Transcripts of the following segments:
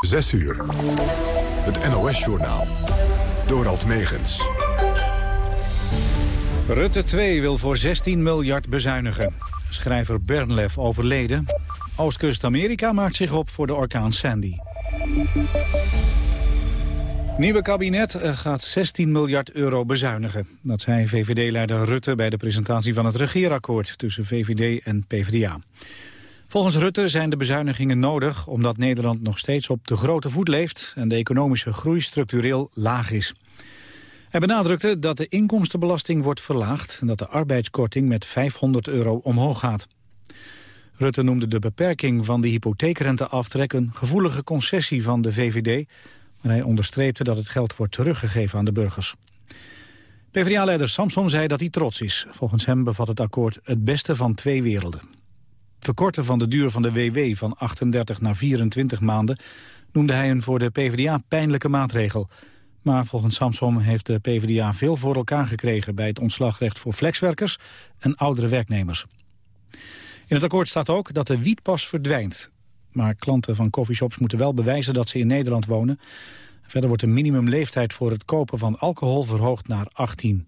6 uur. Het NOS-journaal. Dorald Megens. Rutte 2 wil voor 16 miljard bezuinigen. Schrijver Bernlef overleden. Oostkust-Amerika maakt zich op voor de orkaan Sandy. Nieuwe kabinet eh, gaat 16 miljard euro bezuinigen. Dat zei VVD-leider Rutte bij de presentatie van het regeerakkoord tussen VVD en PvdA. Volgens Rutte zijn de bezuinigingen nodig omdat Nederland nog steeds op de grote voet leeft en de economische groei structureel laag is. Hij benadrukte dat de inkomstenbelasting wordt verlaagd en dat de arbeidskorting met 500 euro omhoog gaat. Rutte noemde de beperking van de hypotheekrenteaftrek een gevoelige concessie van de VVD, maar hij onderstreepte dat het geld wordt teruggegeven aan de burgers. PvdA-leider Samson zei dat hij trots is. Volgens hem bevat het akkoord het beste van twee werelden. Verkorten van de duur van de WW van 38 naar 24 maanden noemde hij een voor de PvdA pijnlijke maatregel. Maar volgens Samsom heeft de PvdA veel voor elkaar gekregen bij het ontslagrecht voor flexwerkers en oudere werknemers. In het akkoord staat ook dat de wietpas verdwijnt. Maar klanten van coffeeshops moeten wel bewijzen dat ze in Nederland wonen. Verder wordt de minimumleeftijd voor het kopen van alcohol verhoogd naar 18.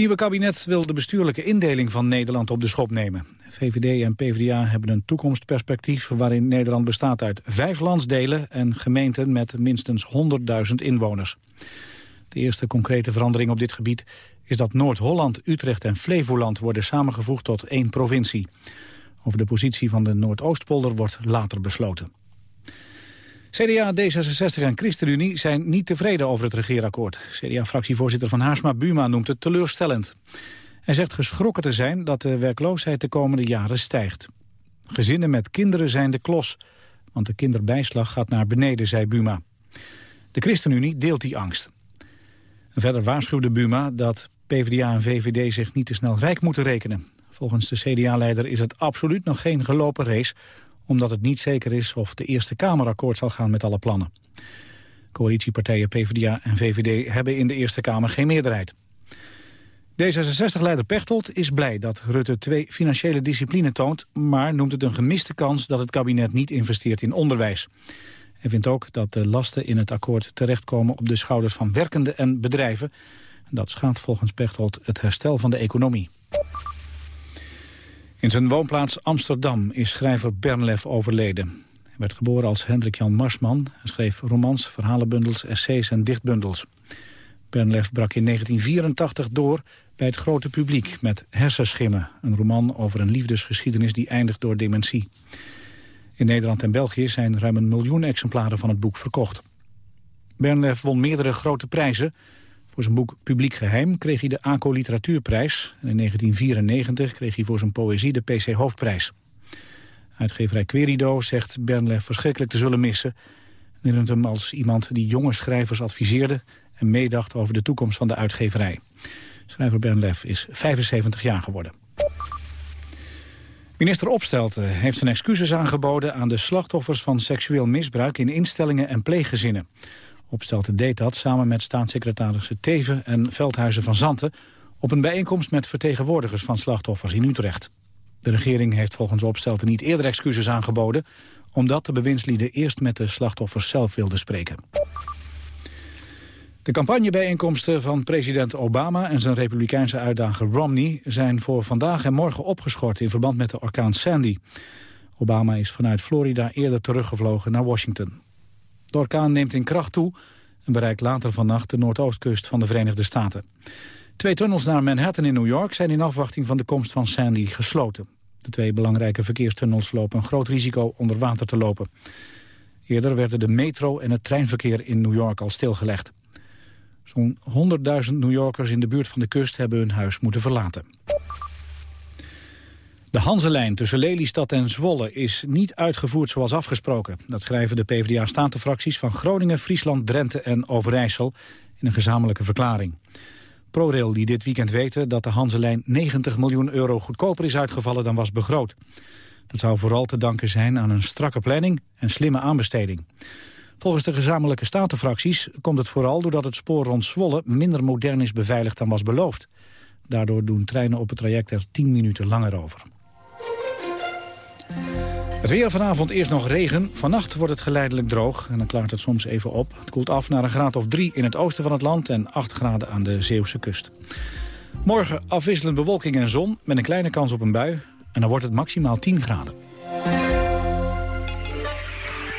Nieuwe kabinet wil de bestuurlijke indeling van Nederland op de schop nemen. VVD en PvdA hebben een toekomstperspectief waarin Nederland bestaat uit vijf landsdelen en gemeenten met minstens 100.000 inwoners. De eerste concrete verandering op dit gebied is dat Noord-Holland, Utrecht en Flevoland worden samengevoegd tot één provincie. Over de positie van de Noordoostpolder wordt later besloten. CDA, D66 en ChristenUnie zijn niet tevreden over het regeerakkoord. CDA-fractievoorzitter Van Haarsma Buma noemt het teleurstellend. Hij zegt geschrokken te zijn dat de werkloosheid de komende jaren stijgt. Gezinnen met kinderen zijn de klos, want de kinderbijslag gaat naar beneden, zei Buma. De ChristenUnie deelt die angst. En verder waarschuwde Buma dat PvdA en VVD zich niet te snel rijk moeten rekenen. Volgens de CDA-leider is het absoluut nog geen gelopen race... omdat het niet zeker is of de Eerste Kamer akkoord zal gaan met alle plannen. Coalitiepartijen PvdA en VVD hebben in de Eerste Kamer geen meerderheid. D66-leider Pechtold is blij dat Rutte 2 financiële discipline toont... maar noemt het een gemiste kans dat het kabinet niet investeert in onderwijs. Hij vindt ook dat de lasten in het akkoord terechtkomen op de schouders van werkenden en bedrijven. Dat schaadt volgens Pechtold het herstel van de economie. In zijn woonplaats Amsterdam is schrijver Bernlef overleden. Hij werd geboren als Hendrik Jan Marsman. Hij schreef romans, verhalenbundels, essays en dichtbundels. Bernlef brak in 1984 door bij het grote publiek met Hersenschimmen. Een roman over een liefdesgeschiedenis die eindigt door dementie. In Nederland en België zijn ruim een miljoen exemplaren van het boek verkocht. Bernlef won meerdere grote prijzen. Voor zijn boek Publiek Geheim kreeg hij de ACO Literatuurprijs. En in 1994 kreeg hij voor zijn poëzie de PC Hoofdprijs. Uitgeverij Querido zegt Bernlef verschrikkelijk te zullen missen. En herinnert hem als iemand die jonge schrijvers adviseerde... en meedacht over de toekomst van de uitgeverij. Schrijver Bernlef is 75 jaar geworden. Minister Opstelten heeft zijn excuses aangeboden aan de slachtoffers van seksueel misbruik in instellingen en pleeggezinnen. Opstelten deed dat samen met staatssecretarissen Teven en Veldhuizen van Zanten op een bijeenkomst met vertegenwoordigers van slachtoffers in Utrecht. De regering heeft volgens Opstelten niet eerder excuses aangeboden, omdat de bewindslieden eerst met de slachtoffers zelf wilden spreken. De campagnebijeenkomsten van president Obama en zijn republikeinse uitdager Romney zijn voor vandaag en morgen opgeschort in verband met de orkaan Sandy. Obama is vanuit Florida eerder teruggevlogen naar Washington. De orkaan neemt in kracht toe en bereikt later vannacht de noordoostkust van de Verenigde Staten. Twee tunnels naar Manhattan in New York zijn in afwachting van de komst van Sandy gesloten. De twee belangrijke verkeerstunnels lopen een groot risico onder water te lopen. Eerder werden de metro en het treinverkeer in New York al stilgelegd. Zo'n 100.000 New Yorkers in de buurt van de kust hebben hun huis moeten verlaten. De Hanselijn tussen Lelystad en Zwolle is niet uitgevoerd zoals afgesproken. Dat schrijven de PvdA-statenfracties van Groningen, Friesland, Drenthe en Overijssel in een gezamenlijke verklaring. ProRail die dit weekend weten dat de Hanselijn 90 miljoen euro goedkoper is uitgevallen dan was begroot. Dat zou vooral te danken zijn aan een strakke planning en slimme aanbesteding. Volgens de gezamenlijke statenfracties komt het vooral doordat het spoor rond Zwolle minder modern is beveiligd dan was beloofd. Daardoor doen treinen op het traject er 10 minuten langer over. Het weer vanavond eerst nog regen. Vannacht wordt het geleidelijk droog en dan klaart het soms even op. Het koelt af naar een graad of 3 in het oosten van het land... en 8 graden aan de Zeeuwse kust. Morgen afwisselend bewolking en zon met een kleine kans op een bui. En dan wordt het maximaal 10 graden.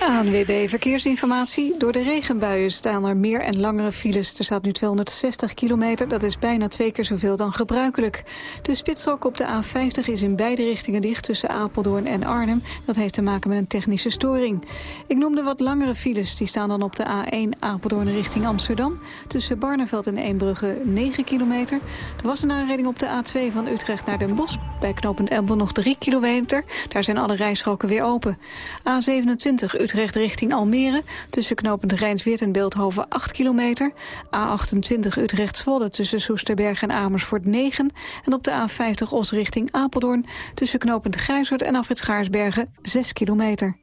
ANWB Verkeersinformatie. Door de regenbuien staan er meer en langere files. Er staat nu 260 kilometer, dat is bijna twee keer zoveel dan gebruikelijk. De spitsstrook op de A50 is in beide richtingen dicht tussen Apeldoorn en Arnhem. Dat heeft te maken met een technische storing. Ik noemde wat langere files, die staan dan op de A1 Apeldoorn richting Amsterdam. Tussen Barneveld en Eembrugge 9 kilometer. Er was een aanrijding op de A2 van Utrecht naar Den Bosch. Bij knooppunt Empel nog 3 kilometer. Daar zijn alle rijstroken weer open. A27 Utrecht richting Almere. Tussen knopend Rijnsweert en Beeldhoven 8 kilometer. A28 Utrecht-Zwolle tussen Soesterberg en Amersfoort 9. En op de A50 Os richting Apeldoorn. Tussen knopend Grijshoort en Afrit Schaarsbergen 6 kilometer.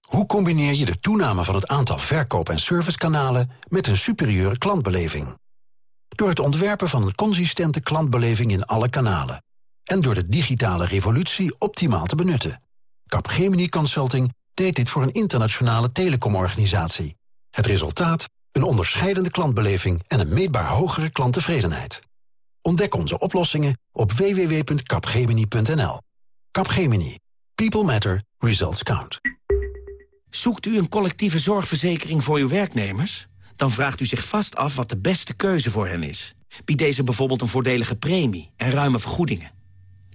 Hoe combineer je de toename van het aantal verkoop- en servicekanalen... met een superieure klantbeleving? Door het ontwerpen van een consistente klantbeleving in alle kanalen en door de digitale revolutie optimaal te benutten. Capgemini Consulting deed dit voor een internationale telecomorganisatie. Het resultaat? Een onderscheidende klantbeleving en een meetbaar hogere klanttevredenheid. Ontdek onze oplossingen op www.capgemini.nl. Capgemini. People matter. Results count. Zoekt u een collectieve zorgverzekering voor uw werknemers? Dan vraagt u zich vast af wat de beste keuze voor hen is. Biedt deze bijvoorbeeld een voordelige premie en ruime vergoedingen?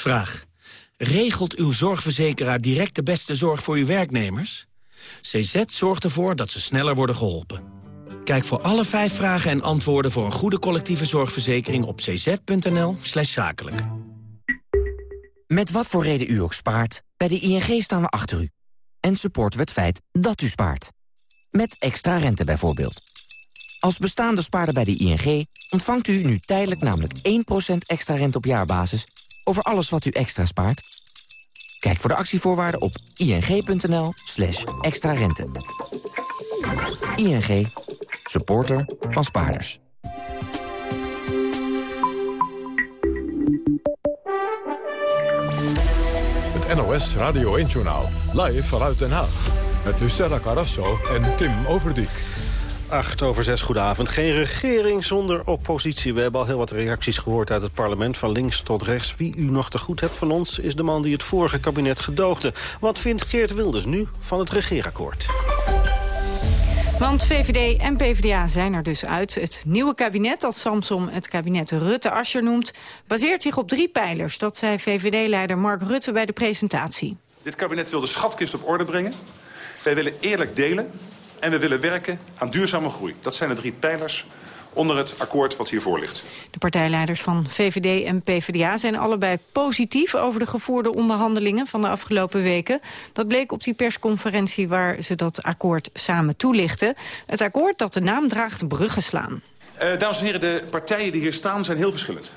Vraag. Regelt uw zorgverzekeraar direct de beste zorg voor uw werknemers? CZ zorgt ervoor dat ze sneller worden geholpen. Kijk voor alle vijf vragen en antwoorden voor een goede collectieve zorgverzekering op cz.nl slash zakelijk. Met wat voor reden u ook spaart, bij de ING staan we achter u. En supporten we het feit dat u spaart. Met extra rente bijvoorbeeld. Als bestaande spaarder bij de ING ontvangt u nu tijdelijk namelijk 1% extra rente op jaarbasis over alles wat u extra spaart? Kijk voor de actievoorwaarden op ing.nl slash extra rente. ING, supporter van spaarders. Het NOS Radio 1-journaal, live vanuit Den Haag. Met Lucella Carrasso en Tim Overdijk. 8 over 6, goedenavond. Geen regering zonder oppositie. We hebben al heel wat reacties gehoord uit het parlement, van links tot rechts. Wie u nog te goed hebt van ons is de man die het vorige kabinet gedoogde. Wat vindt Geert Wilders nu van het regeerakkoord? Want VVD en PvdA zijn er dus uit. Het nieuwe kabinet, dat Samsom het kabinet Rutte-Ascher noemt... baseert zich op drie pijlers. Dat zei VVD-leider Mark Rutte bij de presentatie. Dit kabinet wil de schatkist op orde brengen. Wij willen eerlijk delen en we willen werken aan duurzame groei. Dat zijn de drie pijlers onder het akkoord wat hiervoor ligt. De partijleiders van VVD en PvdA zijn allebei positief over de gevoerde onderhandelingen van de afgelopen weken. Dat bleek op die persconferentie waar ze dat akkoord samen toelichten. Het akkoord dat de naam draagt Bruggen slaan. Uh, dames en heren, de partijen die hier staan zijn heel verschillend.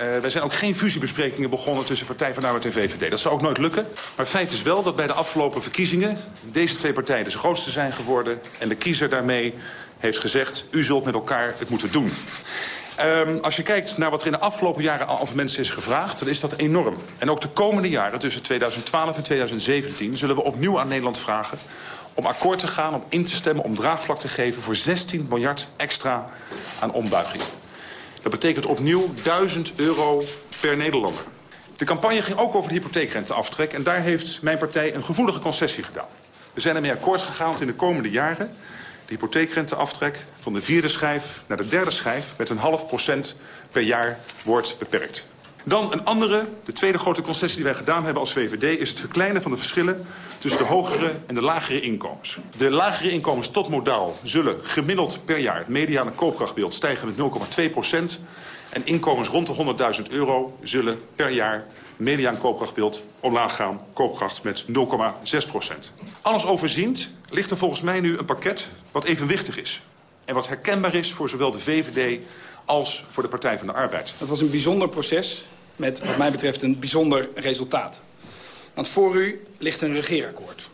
Uh, wij zijn ook geen fusiebesprekingen begonnen tussen Partij van de Arbeid en VVD. Dat zou ook nooit lukken. Maar het feit is wel dat bij de afgelopen verkiezingen... deze twee partijen de grootste zijn geworden... en de kiezer daarmee heeft gezegd... u zult met elkaar het moeten doen. Um, als je kijkt naar wat er in de afgelopen jaren al van mensen is gevraagd... dan is dat enorm. En ook de komende jaren, tussen 2012 en 2017... zullen we opnieuw aan Nederland vragen om akkoord te gaan, om in te stemmen... om draagvlak te geven voor 16 miljard extra aan ombuigingen. Dat betekent opnieuw 1000 euro per Nederlander. De campagne ging ook over de hypotheekrenteaftrek... en daar heeft mijn partij een gevoelige concessie gedaan. We zijn ermee akkoord gegaan dat in de komende jaren... de hypotheekrenteaftrek van de vierde schijf naar de derde schijf... met een half procent per jaar wordt beperkt. Dan een andere, de tweede grote concessie die wij gedaan hebben als VVD... is het verkleinen van de verschillen tussen de hogere en de lagere inkomens. De lagere inkomens tot modaal zullen gemiddeld per jaar... het mediane koopkrachtbeeld stijgen met 0,2 procent... en inkomens rond de 100.000 euro zullen per jaar mediaan koopkrachtbeeld omlaag gaan. Koopkracht met 0,6 procent. Alles overziend ligt er volgens mij nu een pakket wat evenwichtig is. En wat herkenbaar is voor zowel de VVD als voor de Partij van de Arbeid. Dat was een bijzonder proces met wat mij betreft een bijzonder resultaat. Want voor u ligt een regeerakkoord.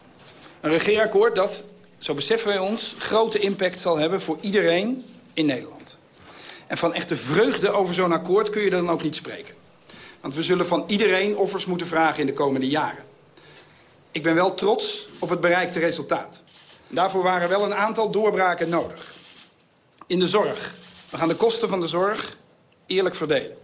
Een regeerakkoord dat, zo beseffen wij ons, grote impact zal hebben voor iedereen in Nederland. En van echte vreugde over zo'n akkoord kun je dan ook niet spreken. Want we zullen van iedereen offers moeten vragen in de komende jaren. Ik ben wel trots op het bereikte resultaat. Daarvoor waren wel een aantal doorbraken nodig. In de zorg. We gaan de kosten van de zorg eerlijk verdelen.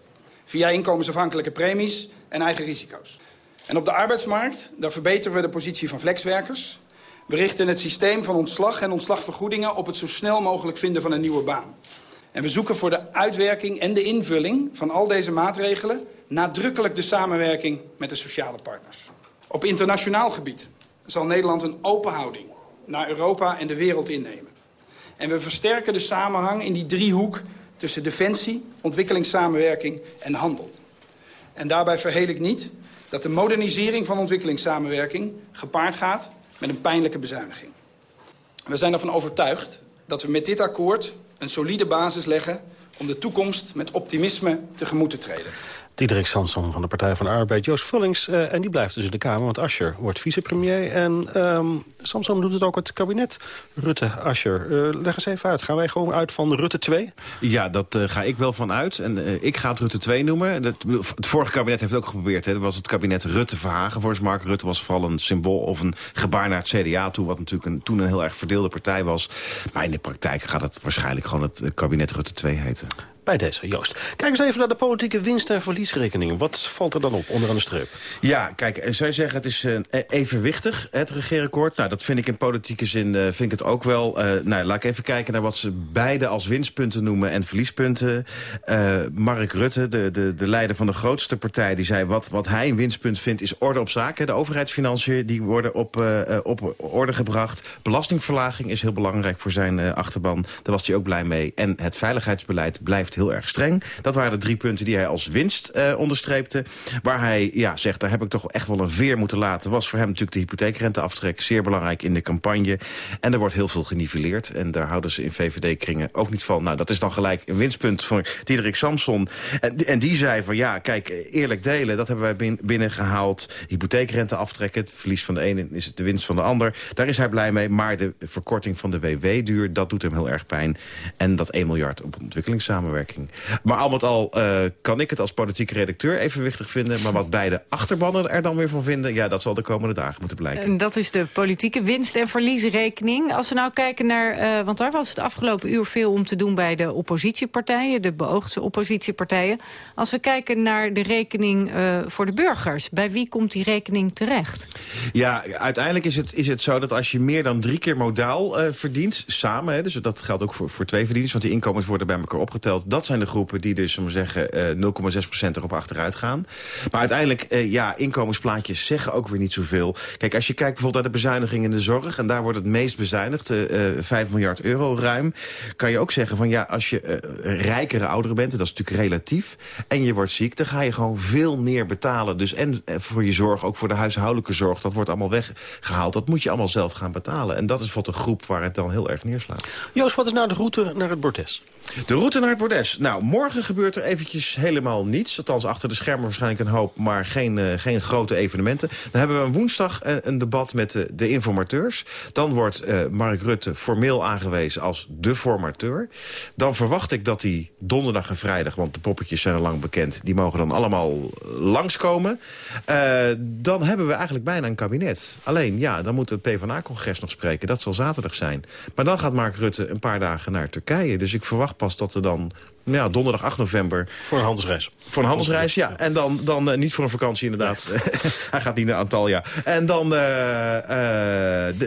Via inkomensafhankelijke premies en eigen risico's. En op de arbeidsmarkt, daar verbeteren we de positie van flexwerkers. We richten het systeem van ontslag en ontslagvergoedingen... op het zo snel mogelijk vinden van een nieuwe baan. En we zoeken voor de uitwerking en de invulling van al deze maatregelen... nadrukkelijk de samenwerking met de sociale partners. Op internationaal gebied zal Nederland een open houding... naar Europa en de wereld innemen. En we versterken de samenhang in die driehoek tussen defensie, ontwikkelingssamenwerking en handel. En daarbij verheel ik niet dat de modernisering van ontwikkelingssamenwerking gepaard gaat met een pijnlijke bezuiniging. We zijn ervan overtuigd dat we met dit akkoord een solide basis leggen om de toekomst met optimisme tegemoet te treden. Diederik Samson van de Partij van de Arbeid. Joost Vullings, uh, en die blijft dus in de Kamer, want Ascher wordt vicepremier. En um, Samson doet het ook het kabinet. Rutte, Ascher, uh, leg eens even uit. Gaan wij gewoon uit van Rutte 2? Ja, dat uh, ga ik wel van uit. En ik ga het Rutte 2 noemen. Dat, het vorige kabinet heeft het ook geprobeerd. Hè. Dat was het kabinet Rutte-Verhagen. Volgens Mark Rutte was vooral een symbool of een gebaar naar het CDA toe... wat natuurlijk een, toen een heel erg verdeelde partij was. Maar in de praktijk gaat het waarschijnlijk gewoon het kabinet Rutte 2 heten bij Joost. Kijk eens even naar de politieke winst- en verliesrekening. Wat valt er dan op, onderaan de streep? Ja, kijk, eh, zij zeggen het is uh, evenwichtig, het regeerakkoord. Nou, dat vind ik in politieke zin uh, vind ik het ook wel. Nou, laat ik even kijken naar wat ze beide als winstpunten noemen en verliespunten. Mark Rutte, de, de, de leider van de grootste partij, die zei... wat, wat hij een winstpunt vindt is orde op zaken. De overheidsfinanciën die worden op, op orde gebracht. Belastingverlaging is heel belangrijk voor zijn achterban. Daar was hij ook blij mee. En het veiligheidsbeleid blijft heel erg streng. Dat waren de drie punten die hij als winst uh, onderstreepte. Waar hij ja, zegt, daar heb ik toch echt wel een veer moeten laten... was voor hem natuurlijk de hypotheekrenteaftrek zeer belangrijk in de campagne. En er wordt heel veel geniveleerd. En daar houden ze in VVD-kringen ook niet van. Nou, dat is dan gelijk een winstpunt voor Diederik Samson. En, en die zei van, ja, kijk, eerlijk delen... dat hebben wij binnengehaald. Hypotheekrente aftrekken, het verlies van de ene is het de winst van de ander. Daar is hij blij mee. Maar de verkorting van de WW-duur, dat doet hem heel erg pijn. En dat 1 miljard op ontwikkelingssamenwerking maar al met al uh, kan ik het als politieke redacteur evenwichtig vinden. Maar wat beide achterbannen er dan weer van vinden... ja, dat zal de komende dagen moeten blijken. En dat is de politieke winst- en verliesrekening. Als we nou kijken naar... Uh, want daar was het afgelopen uur veel om te doen bij de oppositiepartijen. De beoogde oppositiepartijen. Als we kijken naar de rekening uh, voor de burgers. Bij wie komt die rekening terecht? Ja, uiteindelijk is het, is het zo dat als je meer dan drie keer modaal verdient... samen, hè, dus dat geldt ook voor, voor twee verdieners... want die inkomens worden bij elkaar opgeteld dat zijn de groepen die dus, om zeggen, uh, 0,6% erop achteruit gaan. Maar uiteindelijk, uh, ja, inkomensplaatjes zeggen ook weer niet zoveel. Kijk, als je kijkt bijvoorbeeld naar de bezuiniging in de zorg... en daar wordt het meest bezuinigd, uh, 5 miljard euro ruim... kan je ook zeggen van ja, als je rijkere ouderen bent... en dat is natuurlijk relatief, en je wordt ziek... dan ga je gewoon veel meer betalen. Dus en voor je zorg, ook voor de huishoudelijke zorg... dat wordt allemaal weggehaald. Dat moet je allemaal zelf gaan betalen. En dat is wat een groep waar het dan heel erg neerslaat. Joost, wat is nou de route naar het bordes? De route naar het bordes. Nou, morgen gebeurt er eventjes helemaal niets. Althans, achter de schermen waarschijnlijk een hoop, maar geen, uh, geen grote evenementen. Dan hebben we woensdag uh, een debat met de, de informateurs. Dan wordt Mark Rutte formeel aangewezen als de formateur. Dan verwacht ik dat hij donderdag en vrijdag, want de poppetjes zijn al lang bekend... die mogen dan allemaal langskomen. dan hebben we eigenlijk bijna een kabinet. Alleen, ja, dan moet het PvdA-congres nog spreken. Dat zal zaterdag zijn. Maar dan gaat Mark Rutte een paar dagen naar Turkije. Dus ik verwacht pas dat er dan ja, donderdag 8 november. Voor een handelsreis. Voor een handelsreis, ja. En dan, dan niet voor een vakantie inderdaad. Hij gaat niet naar Antalya. En dan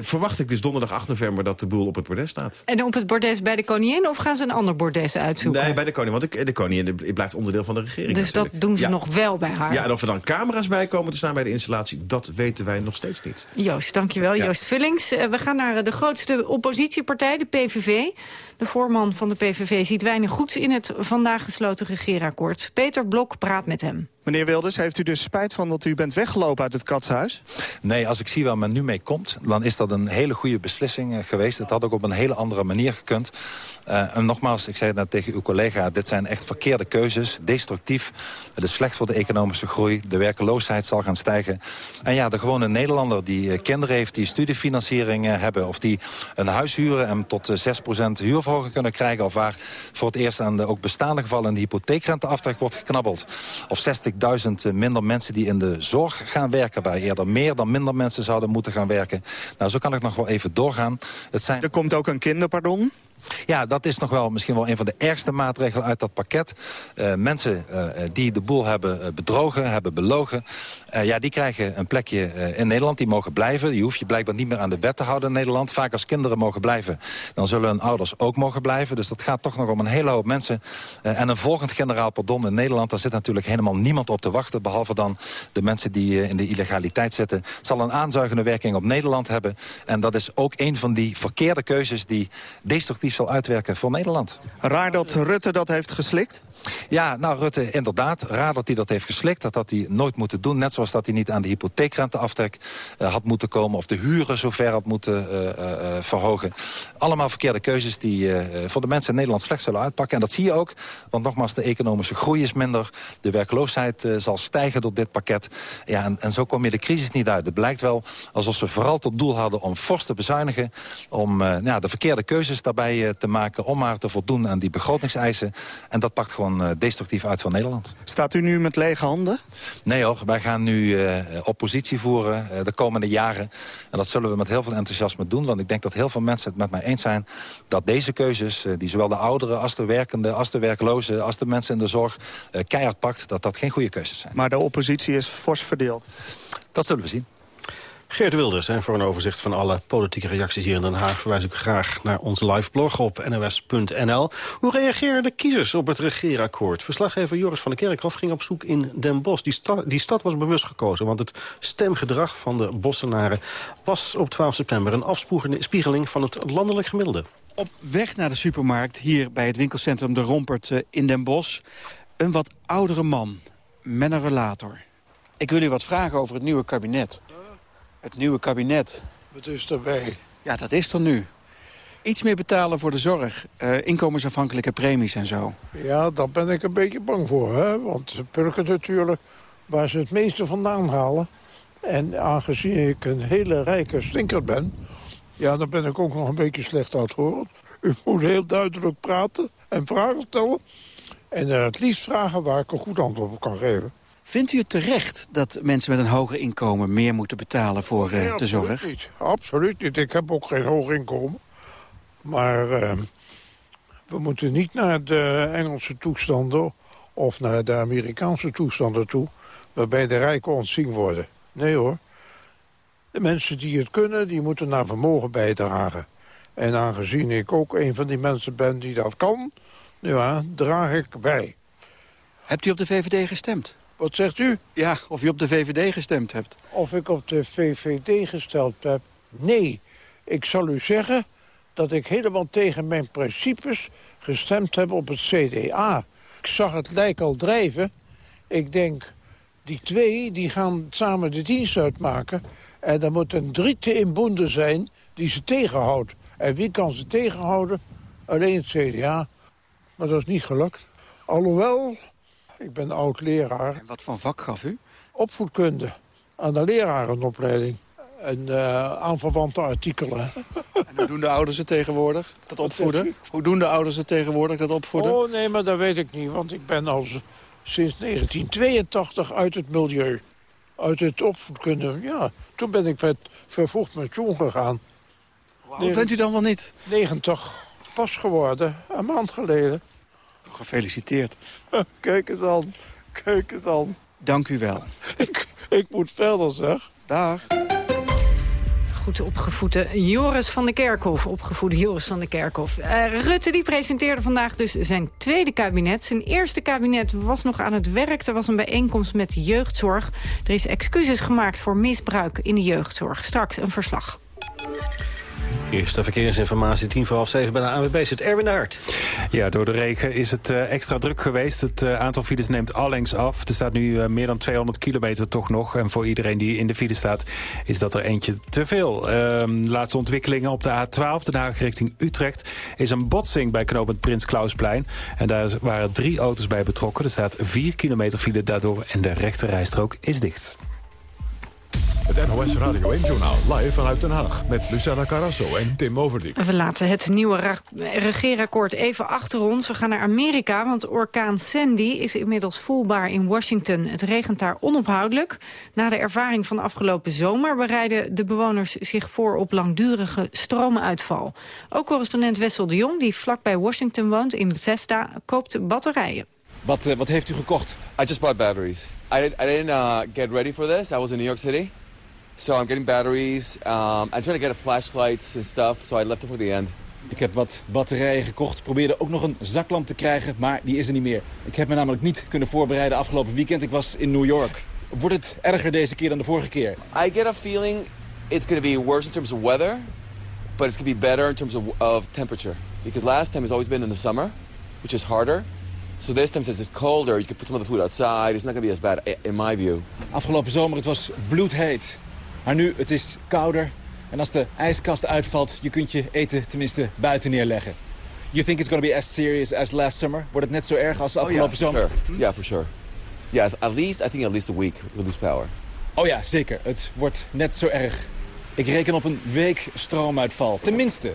verwacht ik dus donderdag 8 november dat de boel op het bordes staat. En op het bordes bij de koningin of gaan ze een ander bordes uitzoeken? Nee, bij de koningin. Want de, koningin blijft onderdeel van de regering Dus dat doen ze nog wel bij haar? Ja, en of er dan camera's bij komen te staan bij de installatie... dat weten wij nog steeds niet. Joost, dankjewel. Joost Vullings. we gaan naar de grootste oppositiepartij, de PVV. De voorman van de PVV ziet weinig goeds in het vandaag gesloten regeerakkoord. Peter Blok praat met hem. Meneer Wilders, heeft u dus spijt van dat u bent weggelopen uit het katshuis? Nee, als ik zie waar men nu mee komt... dan is dat een hele goede beslissing eh, geweest. Het had ook op een hele andere manier gekund. Uh, en nogmaals, ik zei het net tegen uw collega... dit zijn echt verkeerde keuzes, destructief. Het is slecht voor de economische groei. De werkeloosheid zal gaan stijgen. En ja, de gewone Nederlander die uh, kinderen heeft... die studiefinanciering hebben... of die een huis huren en tot 6% huurverhoging kunnen krijgen... of waar voor het eerst aan de ook bestaande gevallen... de hypotheekrenteaftrek wordt geknabbeld. Of 60 50.000 minder mensen die in de zorg gaan werken... waar eerder meer dan minder mensen zouden moeten gaan werken. Nou, zo kan ik nog wel even doorgaan. Het zijn... Er komt ook een kinderpardon? Ja, dat is nog wel misschien wel een van de ergste maatregelen uit dat pakket. Uh, mensen uh, die de boel hebben bedrogen, hebben belogen... Ja, die krijgen een plekje in Nederland, die mogen blijven. Je hoeft je blijkbaar niet meer aan de wet te houden in Nederland. Vaak als kinderen mogen blijven, dan zullen hun ouders ook mogen blijven. Dus dat gaat toch nog om een hele hoop mensen. en een volgend generaal pardon in Nederland... daar zit natuurlijk helemaal niemand op te wachten... behalve dan de mensen die in de illegaliteit zitten. Het zal een aanzuigende werking op Nederland hebben. En dat is ook een van die verkeerde keuzes... die destructief zal uitwerken voor Nederland. Raar dat Rutte dat heeft geslikt? Ja, nou Rutte inderdaad. Raar dat hij dat heeft geslikt. Dat had hij nooit moeten doen. Net zoals dat hij niet aan de hypotheekrenteaftrek uh, had moeten komen... of de huren zover had moeten uh, uh, verhogen. Allemaal verkeerde keuzes die voor de mensen in Nederland slecht zullen uitpakken. En dat zie je ook, want nogmaals, de economische groei is minder. De werkloosheid zal stijgen door dit pakket. Ja, en, en zo kom je de crisis niet uit. Het blijkt wel alsof ze vooral tot doel hadden om fors te bezuinigen... om ja, de verkeerde keuzes daarbij eh, te maken om maar te voldoen aan die begrotingseisen. En dat pakt gewoon eh, destructief uit van Nederland. Staat u nu met lege handen? Nee hoor, wij gaan nu uh, oppositie voeren de komende jaren. En dat zullen we met heel veel enthousiasme doen. Want ik denk dat heel veel mensen het met mij eens zijn... dat deze keuzes, die zowel de ouderen als de werkenden... als de werklozen, als de mensen in de zorg keihard pakt... dat dat geen goede keuzes zijn. Maar de oppositie is fors verdeeld? Dat zullen we zien. Geert Wilders. En voor een overzicht van alle politieke reacties hier in Den Haag... verwijs ik graag naar onze live blog op nos.nl. Hoe reageerden de kiezers op het regeerakkoord? Verslaggever Joris van der Kerkhoff ging op zoek in Den Bosch. Die, die stad was bewust gekozen, want het stemgedrag van de Bossenaren... was op 12 september een afspiegeling van het landelijk gemiddelde. Op weg naar de supermarkt, hier bij het winkelcentrum De Rompert eh, in Den Bosch... een wat oudere man, met een relator. Ik wil u wat vragen over het nieuwe kabinet. Het nieuwe kabinet. Wat is erbij? Ja, dat is er nu. Iets meer betalen voor de zorg, uh, inkomensafhankelijke premies en zo. Ja, daar ben ik een beetje bang voor. Hè? Want ze purken natuurlijk waar ze het meeste vandaan halen. En aangezien ik een hele rijke stinker ben... ja, dan ben ik ook nog een beetje slecht uithoren. U moet heel duidelijk praten en vragen stellen. En het liefst vragen waar ik een goed antwoord op kan geven. Vindt u het terecht dat mensen met een hoger inkomen meer moeten betalen voor uh, de zorg? Absoluut niet. Absoluut niet. Ik heb ook geen hoog inkomen. Maar uh, we moeten niet naar de Engelse toestanden of naar de Amerikaanse toestanden toe... waarbij de rijken ontzien worden. Nee hoor. De mensen die het kunnen, die moeten naar vermogen bijdragen. En aangezien ik ook een van die mensen ben die dat kan... ja, draag ik bij. Hebt u op de VVD gestemd? Wat zegt u? Ja, of u op de VVD gestemd hebt. Of ik op de VVD gestemd heb? Nee. Ik zal u zeggen dat ik helemaal tegen mijn principes gestemd heb op het CDA. Ik zag het lijk al drijven. Ik denk, die twee die gaan samen de dienst uitmaken... en er moet een driete in boende zijn die ze tegenhoudt. En wie kan ze tegenhouden? Alleen het CDA. Maar dat is niet gelukt. Alhoewel, ik ben oud-leraar. En wat voor vak gaf u? Opvoedkunde. Aan de lerarenopleiding. En uh, aanverwante artikelen. En hoe doen de ouders het tegenwoordig, dat opvoeden? Hoe doen de ouders het tegenwoordig, dat opvoeden? Oh, nee, maar dat weet ik niet. Want ik ben al sinds 1982 uit het milieu. Uit het opvoedkunde, ja. Toen ben ik met vervoegd pensioen gegaan. Hoe bent u dan wel niet? 90. Pas geworden, een maand geleden. Gefeliciteerd. Kijk eens aan. Kijk eens aan. Dank u wel. Ik, ik moet verder, zeg. Dag. Goed opgevoede Joris van der Kerkhof. Opgevoede Joris van der Kerkhof. Uh, Rutte die presenteerde vandaag dus zijn tweede kabinet. Zijn eerste kabinet was nog aan het werk. Er was een bijeenkomst met jeugdzorg. Er is excuses gemaakt voor misbruik in de jeugdzorg. Straks een verslag. Eerste verkeersinformatie, tien voor half zeven bij de AWB zit Erwin de Hart. Ja, door de regen is het uh, extra druk geweest. Het uh, aantal files neemt allengs af. Er staat nu uh, meer dan 200 kilometer toch nog. En voor iedereen die in de file staat, is dat er eentje te veel. Ehm, laatste ontwikkelingen op de A12, Den Haag richting Utrecht... is een botsing bij knooppunt Prins Klausplein. En daar waren drie auto's bij betrokken. Er staat 4 kilometer file daardoor en de rechterrijstrook is dicht. Het NOS Radio 1-journaal live vanuit Den Haag... met Lucella Carrasso en Tim Overdijk. We laten het nieuwe regeerakkoord even achter ons. We gaan naar Amerika, want orkaan Sandy is inmiddels voelbaar in Washington. Het regent daar onophoudelijk. Na de ervaring van de afgelopen zomer... bereiden de bewoners zich voor op langdurige stroomuitval. Ook correspondent Wessel de Jong, die vlakbij Washington woont... in Bethesda, koopt batterijen. Wat, uh, wat heeft u gekocht? I just bought batteries. I, did, I didn't uh, get ready for this. I was in New York City. So I'm getting batteries. Um, I'm trying to get a flashlights and stuff, so I left it for the end. Ik heb wat batterijen gekocht. Probeerde ook nog een zaklamp te krijgen, maar die is er niet meer. Ik heb me namelijk niet kunnen voorbereiden afgelopen weekend. Ik was in New York. Wordt het erger deze keer dan de vorige keer? I get a feeling it's going to be worse in terms of weather, but it's going to be better in terms of, of temperature. Because last time it's always been in the summer, which is harder. So this time since it's colder, you can put some of the food outside. It's not going to be as bad in my view. Afgelopen zomer het was bloedheet. Maar nu, het is kouder. En als de ijskast uitvalt, je kunt je eten tenminste buiten neerleggen. You think it's going to be as serious as last summer? Wordt het net zo erg als de afgelopen oh, yeah, zomer? Sure. Yeah, for sure. Yeah, at least, I think at least a week we'll lose power. Oh ja, zeker. Het wordt net zo erg. Ik reken op een week stroomuitval. Tenminste.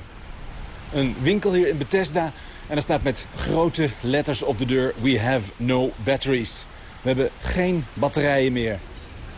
Een winkel hier in Bethesda. En er staat met grote letters op de deur... We have no batteries. We hebben geen batterijen meer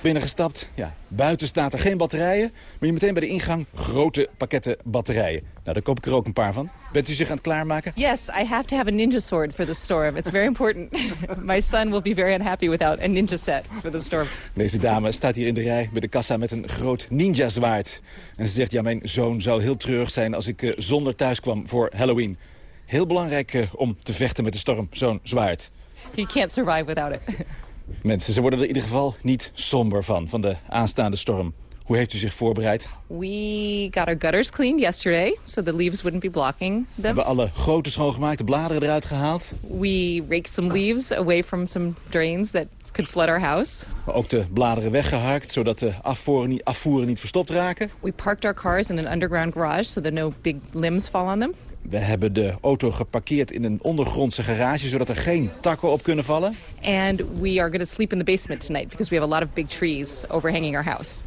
binnengestapt. Ja, buiten staat er geen batterijen, maar je meteen bij de ingang grote pakketten batterijen. Nou, daar koop ik er ook een paar van. Bent u zich aan het klaarmaken? Yes, I have to have a ninja sword for the storm. It's very important. My son will be very unhappy without a ninja set for the storm. Deze dame staat hier in de rij bij de kassa met een groot ninja zwaard. En ze zegt, ja, mijn zoon zou heel treurig zijn als ik uh, zonder thuis kwam voor Halloween. Heel belangrijk uh, om te vechten met de storm, zo'n zwaard. He can't survive without it. Mensen, ze worden er in ieder geval niet somber van, van de aanstaande storm. Hoe heeft u zich voorbereid? We got our gutters cleaned yesterday, so the leaves wouldn't be blocking them. We hebben alle grote schoongemaakt, de bladeren eruit gehaald. We raked some leaves away from some drains that could flood our house. Ook de bladeren weggeharkt, zodat de afvoeren niet, afvoeren niet verstopt raken. We parked our cars in an underground garage, so that no big limbs fall on them. We hebben de auto geparkeerd in een ondergrondse garage... zodat er geen takken op kunnen vallen. And we are going to sleep in the basement tonight... because we have a lot of big trees overhanging our house.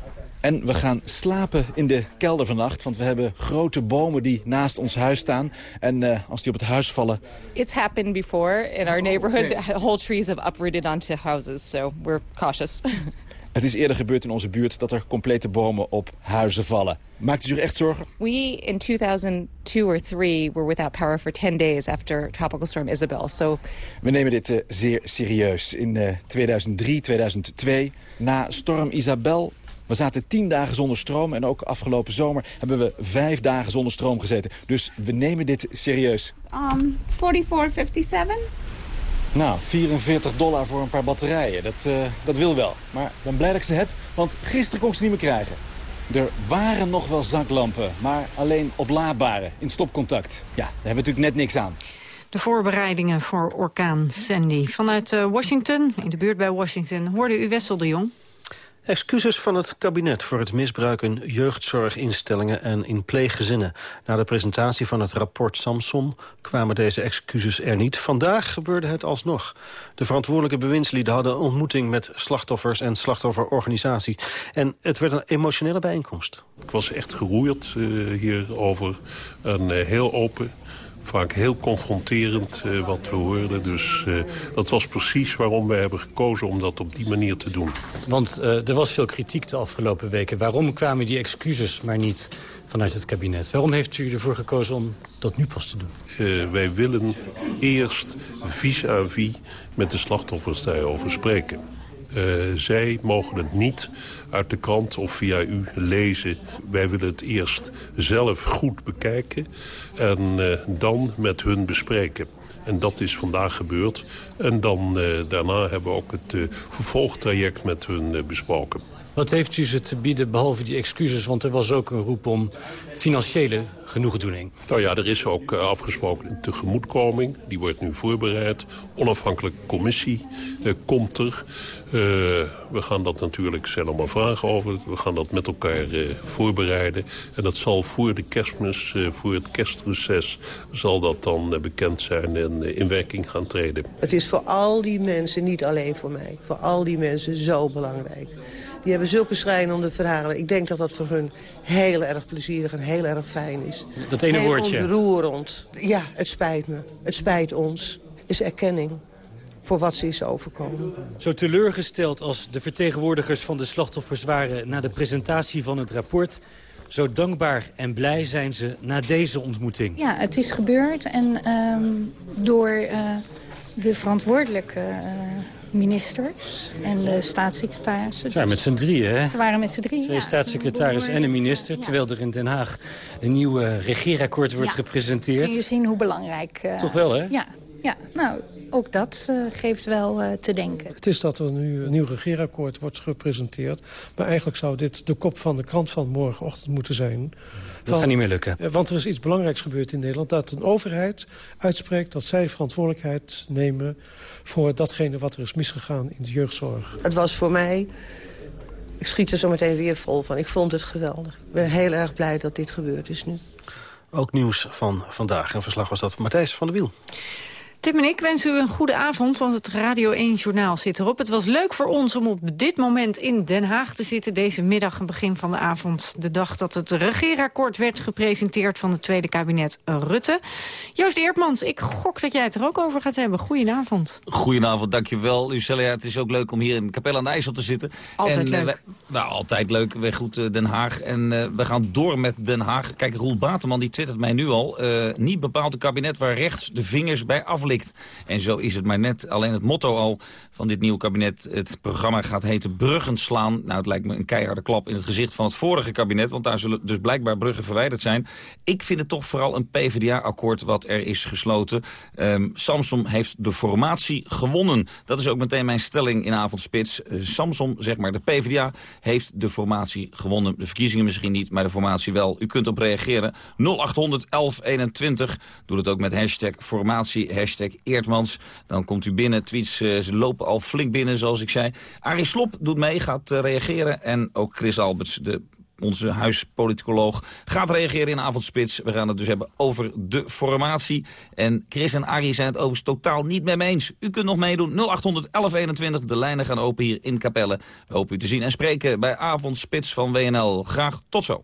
En we gaan slapen in de kelder vannacht, want we hebben grote bomen die naast ons huis staan. En uh, als die op het huis vallen... It's happened before in our neighborhood. Okay. Whole trees have uprooted onto houses, so we're cautious. Het is eerder gebeurd in onze buurt dat er complete bomen op huizen vallen. Maakt u zich echt zorgen? We in 2002 or 3 were without power for 10 days after tropical storm Isabel. So We nemen dit uh, zeer serieus. In uh, 2003, 2002, na storm Isabel we zaten tien dagen zonder stroom en ook afgelopen zomer hebben we vijf dagen zonder stroom gezeten. Dus we nemen dit serieus. Um, 44,57. Nou, 44 dollar voor een paar batterijen. Dat, uh, dat wil wel. Maar ik ben blij dat ik ze heb, want gisteren kon ik ze niet meer krijgen. Er waren nog wel zaklampen, maar alleen oplaadbare, in stopcontact. Ja, daar hebben we natuurlijk net niks aan. De voorbereidingen voor orkaan Sandy. Vanuit uh, Washington, in de buurt bij Washington, hoorde u Wessel de Jong. Excuses van het kabinet voor het misbruik in jeugdzorginstellingen en in pleeggezinnen. Na de presentatie van het rapport Samson kwamen deze excuses er niet. Vandaag gebeurde het alsnog. De verantwoordelijke bewindslieden hadden ontmoeting met slachtoffers en slachtofferorganisatie. En het werd een emotionele bijeenkomst. Ik was echt geroerd uh, hierover. Een uh, heel open vaak heel confronterend uh, wat we hoorden. Dus uh, dat was precies waarom we hebben gekozen om dat op die manier te doen. Want uh, er was veel kritiek de afgelopen weken. Waarom kwamen die excuses maar niet vanuit het kabinet? Waarom heeft u ervoor gekozen om dat nu pas te doen? wij willen eerst vis-à-vis -vis met de slachtoffers daarover spreken. Uh, zij mogen het niet uit de krant of via u lezen. Wij willen het eerst zelf goed bekijken en uh, dan met hun bespreken. En dat is vandaag gebeurd. En dan uh, daarna hebben we ook het vervolgtraject met hun besproken. Wat heeft u ze te bieden behalve die excuses? Want er was ook een roep om financiële genoegdoening. Nou ja, er is ook afgesproken een tegemoetkoming. Die wordt nu voorbereid. Onafhankelijke commissie uh, komt er. Uh, we gaan dat natuurlijk stellen allemaal vragen over. We gaan dat met elkaar uh, voorbereiden. En dat zal voor de kerstmis, uh, voor het kerstreces... zal dat dan bekend zijn en in werking gaan treden. Het is voor al die mensen, niet alleen voor mij... voor al die mensen zo belangrijk. Die hebben zulke schrijnende verhalen. Ik denk dat dat voor hun heel erg plezierig en heel erg fijn is. Dat ene heel woordje. ontroerend. Ja, het spijt me. Het spijt ons. Is erkenning voor wat ze is overkomen. Zo teleurgesteld als de vertegenwoordigers van de slachtoffers waren... na de presentatie van het rapport... zo dankbaar en blij zijn ze na deze ontmoeting. Ja, het is gebeurd en um, door uh, de verantwoordelijke uh, ministers en de staatssecretarissen. Ze waren met z'n drieën, hè? Ze waren met z'n drieën, Twee ja. staatssecretarissen en een minister. Ja. Terwijl er in Den Haag een nieuw regeerakkoord wordt ja. gepresenteerd. Kun je zien hoe belangrijk... Uh, Toch wel, hè? Ja, ja, nou, ook dat uh, geeft wel uh, te denken. Het is dat er nu een nieuw regeerakkoord wordt gepresenteerd. Maar eigenlijk zou dit de kop van de krant van morgenochtend moeten zijn. Dat van, gaat niet meer lukken. Uh, want er is iets belangrijks gebeurd in Nederland. Dat een overheid uitspreekt dat zij verantwoordelijkheid nemen... voor datgene wat er is misgegaan in de jeugdzorg. Het was voor mij... Ik schiet er zo meteen weer vol van. Ik vond het geweldig. Ik ben heel erg blij dat dit gebeurd is nu. Ook nieuws van vandaag. Een verslag was dat van Matthijs van der Wiel. Tim en ik wensen u een goede avond, want het Radio 1 Journaal zit erop. Het was leuk voor ons om op dit moment in Den Haag te zitten. Deze middag, begin van de avond, de dag dat het regeerakkoord werd gepresenteerd van het tweede kabinet Rutte. Joost Eertmans, ik gok dat jij het er ook over gaat hebben. Goedenavond. Goedenavond, dankjewel. Lucella, het is ook leuk om hier in Capelle aan de IJssel te zitten. Altijd en, leuk. Wij, nou, altijd leuk. Weg goed uh, Den Haag. En uh, we gaan door met Den Haag. Kijk, Roel Bateman, die twittert mij nu al. niet bepaald een kabinet waar rechts de vingers bij En zo is het maar net. Alleen het motto al van dit nieuwe kabinet. Het programma gaat heten Bruggen slaan. Nou, het lijkt me een keiharde klap in het gezicht van het vorige kabinet. Want daar zullen dus blijkbaar bruggen verwijderd zijn. Ik vind het toch vooral een PvdA-akkoord wat er is gesloten. Um, Samsom heeft de formatie gewonnen. Dat is ook meteen mijn stelling in avondspits. Uh, Samsom, zeg maar, de PvdA heeft de formatie gewonnen. De verkiezingen misschien niet, maar de formatie wel. U kunt op reageren. 0800 1121. Doe het ook met hashtag formatie, hashtag Eertmans. Dan komt u binnen. Tweets uh, ze lopen al flink binnen, zoals ik zei. Arie Slop doet mee, gaat uh, reageren. En ook Chris Alberts, de onze huispoliticoloog, gaat reageren in Avondspits. We gaan het dus hebben over de formatie. En Chris en Arie zijn het overigens totaal niet met me eens. U kunt nog meedoen. 0800 1121. De lijnen gaan open hier in Capelle. We hopen u te zien en spreken bij Avondspits van WNL. Graag tot zo.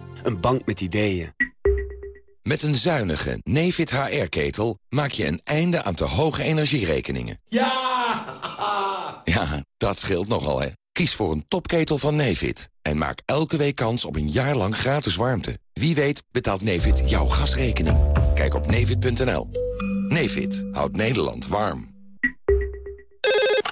Een bank met ideeën. Met een zuinige Nefit HR-ketel maak je een einde aan te hoge energierekeningen. Ja! Ja, dat scheelt nogal, hè. Kies voor een topketel van Nefit en maak elke week kans op een jaar lang gratis warmte. Wie weet betaalt Nefit jouw gasrekening. Kijk op nefit.nl. Nefit houdt Nederland warm.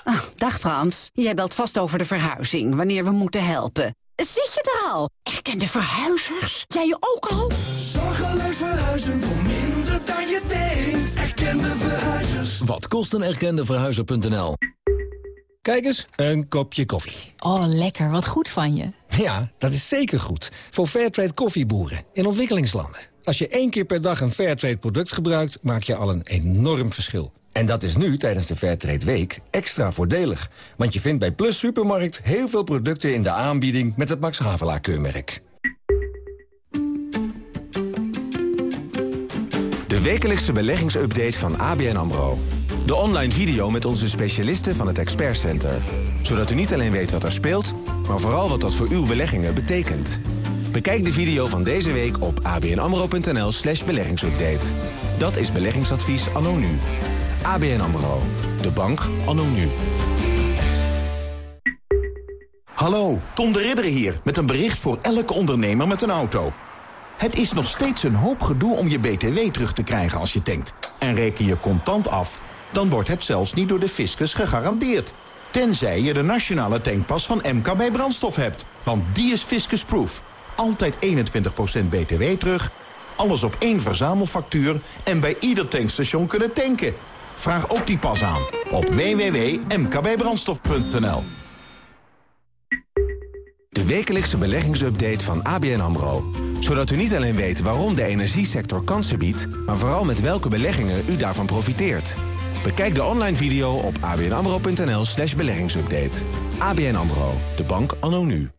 Oh, dag Frans, jij belt vast over de verhuizing, wanneer we moeten helpen. Zit je er al? Erkende verhuizers? Jij je ook al? Zorgeloos verhuizen voor minder dan je denkt. Erkende verhuizers. Wat kost een erkende verhuizer.nl? Kijk eens, een kopje koffie. Oh, lekker. Wat goed van je. Ja, dat is zeker goed. Voor Fairtrade koffieboeren in ontwikkelingslanden. Als je één keer per dag een Fairtrade product gebruikt... maak je al een enorm verschil. En dat is nu, tijdens de Fairtrade Week, extra voordelig. Want je vindt bij Plus Supermarkt heel veel producten in de aanbieding... met het Max Havelaar keurmerk. De wekelijkse beleggingsupdate van ABN AMRO. De online video met onze specialisten van het Expert Center. Zodat u niet alleen weet wat er speelt, maar vooral wat dat voor uw beleggingen betekent. Bekijk de video van deze week op abnamro.nl slash beleggingsupdate. Dat is beleggingsadvies anno nu. ABN AMRO. De bank anno nu. Hallo, Tom de Ridder hier met een bericht voor elke ondernemer met een auto. Het is nog steeds een hoop gedoe om je BTW terug te krijgen als je tankt. En reken je contant af, dan wordt het zelfs niet door de fiscus gegarandeerd. Tenzij je de nationale tankpas van MKB Brandstof hebt. Want die is fiscusproof. Altijd 21% BTW terug, alles op één verzamelfactuur... en bij ieder tankstation kunnen tanken. Vraag ook die pas aan op www.mkbbrandstof.nl. De wekelijkse beleggingsupdate van ABN AMRO. Zodat u niet alleen weet waarom de energiesector kansen biedt... maar vooral met welke beleggingen u daarvan profiteert. Bekijk de online video op abnamro.nl slash beleggingsupdate. ABN AMRO, de bank anno nu.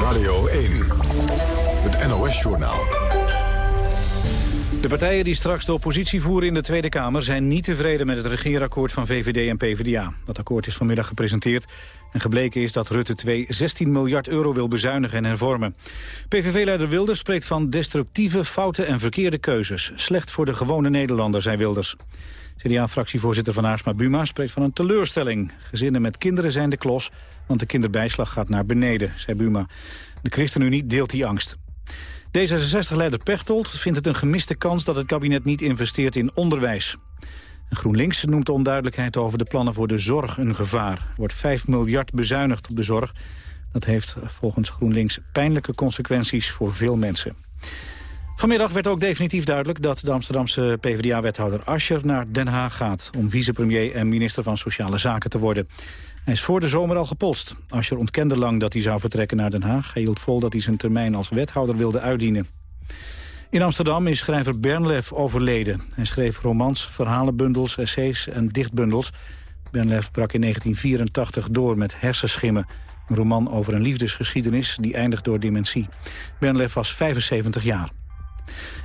Radio 1, het NOS-journaal. De partijen die straks de oppositie voeren in de Tweede Kamer... zijn niet tevreden met het regeerakkoord van VVD en PvdA. Dat akkoord is vanmiddag gepresenteerd. En gebleken is dat Rutte 2 16 miljard euro wil bezuinigen en hervormen. PVV-leider Wilders spreekt van destructieve, foute en verkeerde keuzes. Slecht voor de gewone Nederlander, zei Wilders. CDA-fractievoorzitter Van Aarsma Buma spreekt van een teleurstelling. Gezinnen met kinderen zijn de klos, want de kinderbijslag gaat naar beneden, zei Buma. De ChristenUnie deelt die angst. D66-leider Pechtold vindt het een gemiste kans dat het kabinet niet investeert in onderwijs. GroenLinks noemt de onduidelijkheid over de plannen voor de zorg een gevaar. Er wordt 5 miljard bezuinigd op de zorg. Dat heeft volgens GroenLinks pijnlijke consequenties voor veel mensen. Vanmiddag werd ook definitief duidelijk dat de Amsterdamse PvdA-wethouder Ascher naar Den Haag gaat... om vicepremier en minister van Sociale Zaken te worden. Hij is voor de zomer al gepolst. Ascher ontkende lang dat hij zou vertrekken naar Den Haag. Hij hield vol dat hij zijn termijn als wethouder wilde uitdienen. In Amsterdam is schrijver Bernlef overleden. Hij schreef romans, verhalenbundels, essays en dichtbundels. Bernlef brak in 1984 door met Hersenschimmen. Een roman over een liefdesgeschiedenis die eindigt door dementie. Bernlef was 75 jaar.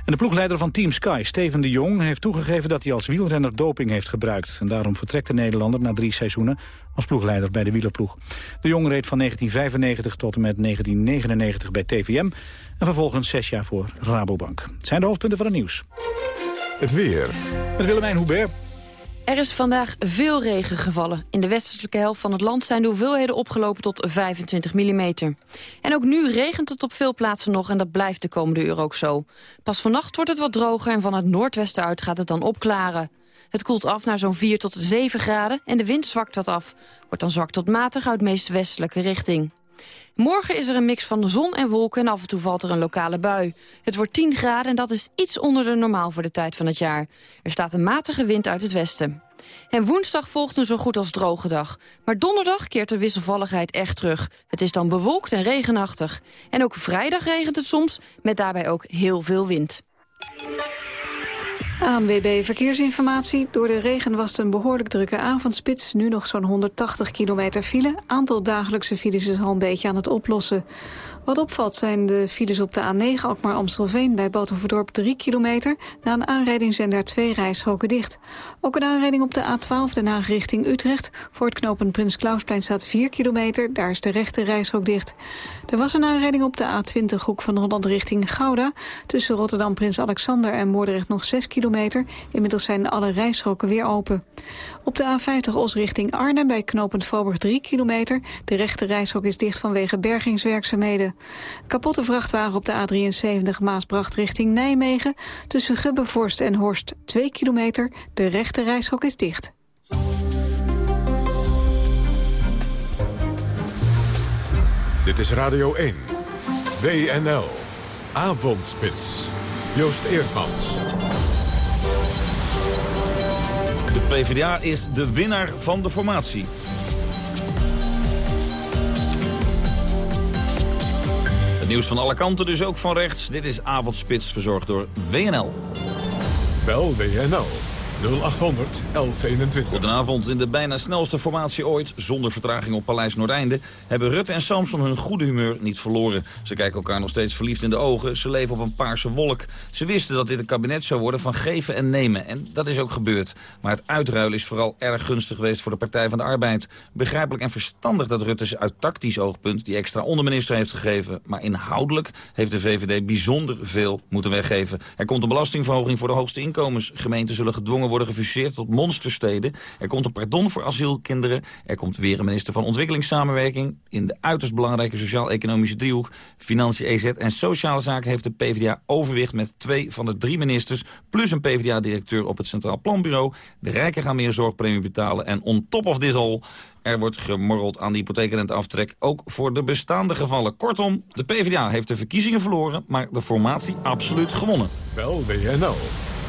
En de ploegleider van Team Sky, Steven de Jong, heeft toegegeven dat hij als wielrenner doping heeft gebruikt. En daarom vertrekt de Nederlander na drie seizoenen als ploegleider bij de wielerploeg. De Jong reed van 1995 tot en met 1999 bij TVM en vervolgens zes jaar voor Rabobank. Het zijn de hoofdpunten van het nieuws. Het weer. Met Willemijn Hubert. Er is vandaag veel regen gevallen. In de westelijke helft van het land zijn de hoeveelheden opgelopen tot 25 mm. En ook nu regent het op veel plaatsen nog en dat blijft de komende uur ook zo. Pas vannacht wordt het wat droger en van het noordwesten uit gaat het dan opklaren. Het koelt af naar zo'n 4 tot 7 graden en de wind zwakt wat af. Wordt dan zwak tot matig uit meest westelijke richting. Morgen is er een mix van zon en wolken en af en toe valt er een lokale bui. Het wordt 10 graden en dat is iets onder de normaal voor de tijd van het jaar. Er staat een matige wind uit het westen. En woensdag volgt een zo goed als droge dag. Maar donderdag keert de wisselvalligheid echt terug. Het is dan bewolkt en regenachtig. En ook vrijdag regent het soms, met daarbij ook heel veel wind. ANWB Verkeersinformatie. Door de regen was het een behoorlijk drukke avondspits. Nu nog zo'n 180 kilometer file. Aantal dagelijkse files is al een beetje aan het oplossen. Wat opvalt zijn de files op de A9 Alkmaar-Amstelveen... bij Batuverdorp 3 kilometer. Na een aanrijding zijn daar twee rijstroken dicht. Ook een aanrijding op de A12 Den Haag richting Utrecht. Voor het knooppunt Prins Klausplein staat 4 kilometer. Daar is de rechte rijstrook dicht. Er was een aanrijding op de A20 Hoek van Holland richting Gouda. Tussen Rotterdam Prins Alexander en Moordrecht nog 6 kilometer. Inmiddels zijn alle rijstroken weer open. Op de A50 Os richting Arnhem bij knooppunt Voorburg 3 kilometer. De rechte rijstrook is dicht vanwege bergingswerkzaamheden. Kapotte vrachtwagen op de A73 Maasbracht richting Nijmegen. Tussen Gubbevorst en Horst 2 kilometer. De rechte reishok is dicht. Dit is Radio 1. WNL. Avondspits. Joost Eerdmans. De PvdA is de winnaar van de formatie. Nieuws van alle kanten, dus ook van rechts. Dit is Avondspits, verzorgd door WNL. Bel WNL 0800 1121. Goedenavond. In de bijna snelste formatie ooit, zonder vertraging op Paleis Noordeinde... hebben Rutte en Samson hun goede humeur niet verloren. Ze kijken elkaar nog steeds verliefd in de ogen. Ze leven op een paarse wolk. Ze wisten dat dit een kabinet zou worden van geven en nemen. En dat is ook gebeurd. Maar het uitruilen is vooral erg gunstig geweest voor de Partij van de Arbeid. Begrijpelijk en verstandig dat Rutte ze uit tactisch oogpunt... die extra onderminister heeft gegeven. Maar inhoudelijk heeft de VVD bijzonder veel moeten weggeven. Er komt een belastingverhoging voor de hoogste inkomens. Gemeenten zullen gedwongen worden gefuseerd tot monstersteden. Er komt een pardon voor asielkinderen. Er komt weer een minister van Ontwikkelingssamenwerking. In de uiterst belangrijke sociaal-economische driehoek... Financiën, EZ en Sociale Zaken heeft de PvdA overwicht... met twee van de drie ministers... plus een PvdA-directeur op het Centraal Planbureau. De rijken gaan meer zorgpremie betalen. En on top of this all... Er wordt gemorreld aan de hypotheekrenteaftrek, ook voor de bestaande gevallen. Kortom, de PvdA heeft de verkiezingen verloren, maar de formatie absoluut gewonnen. Bel WNL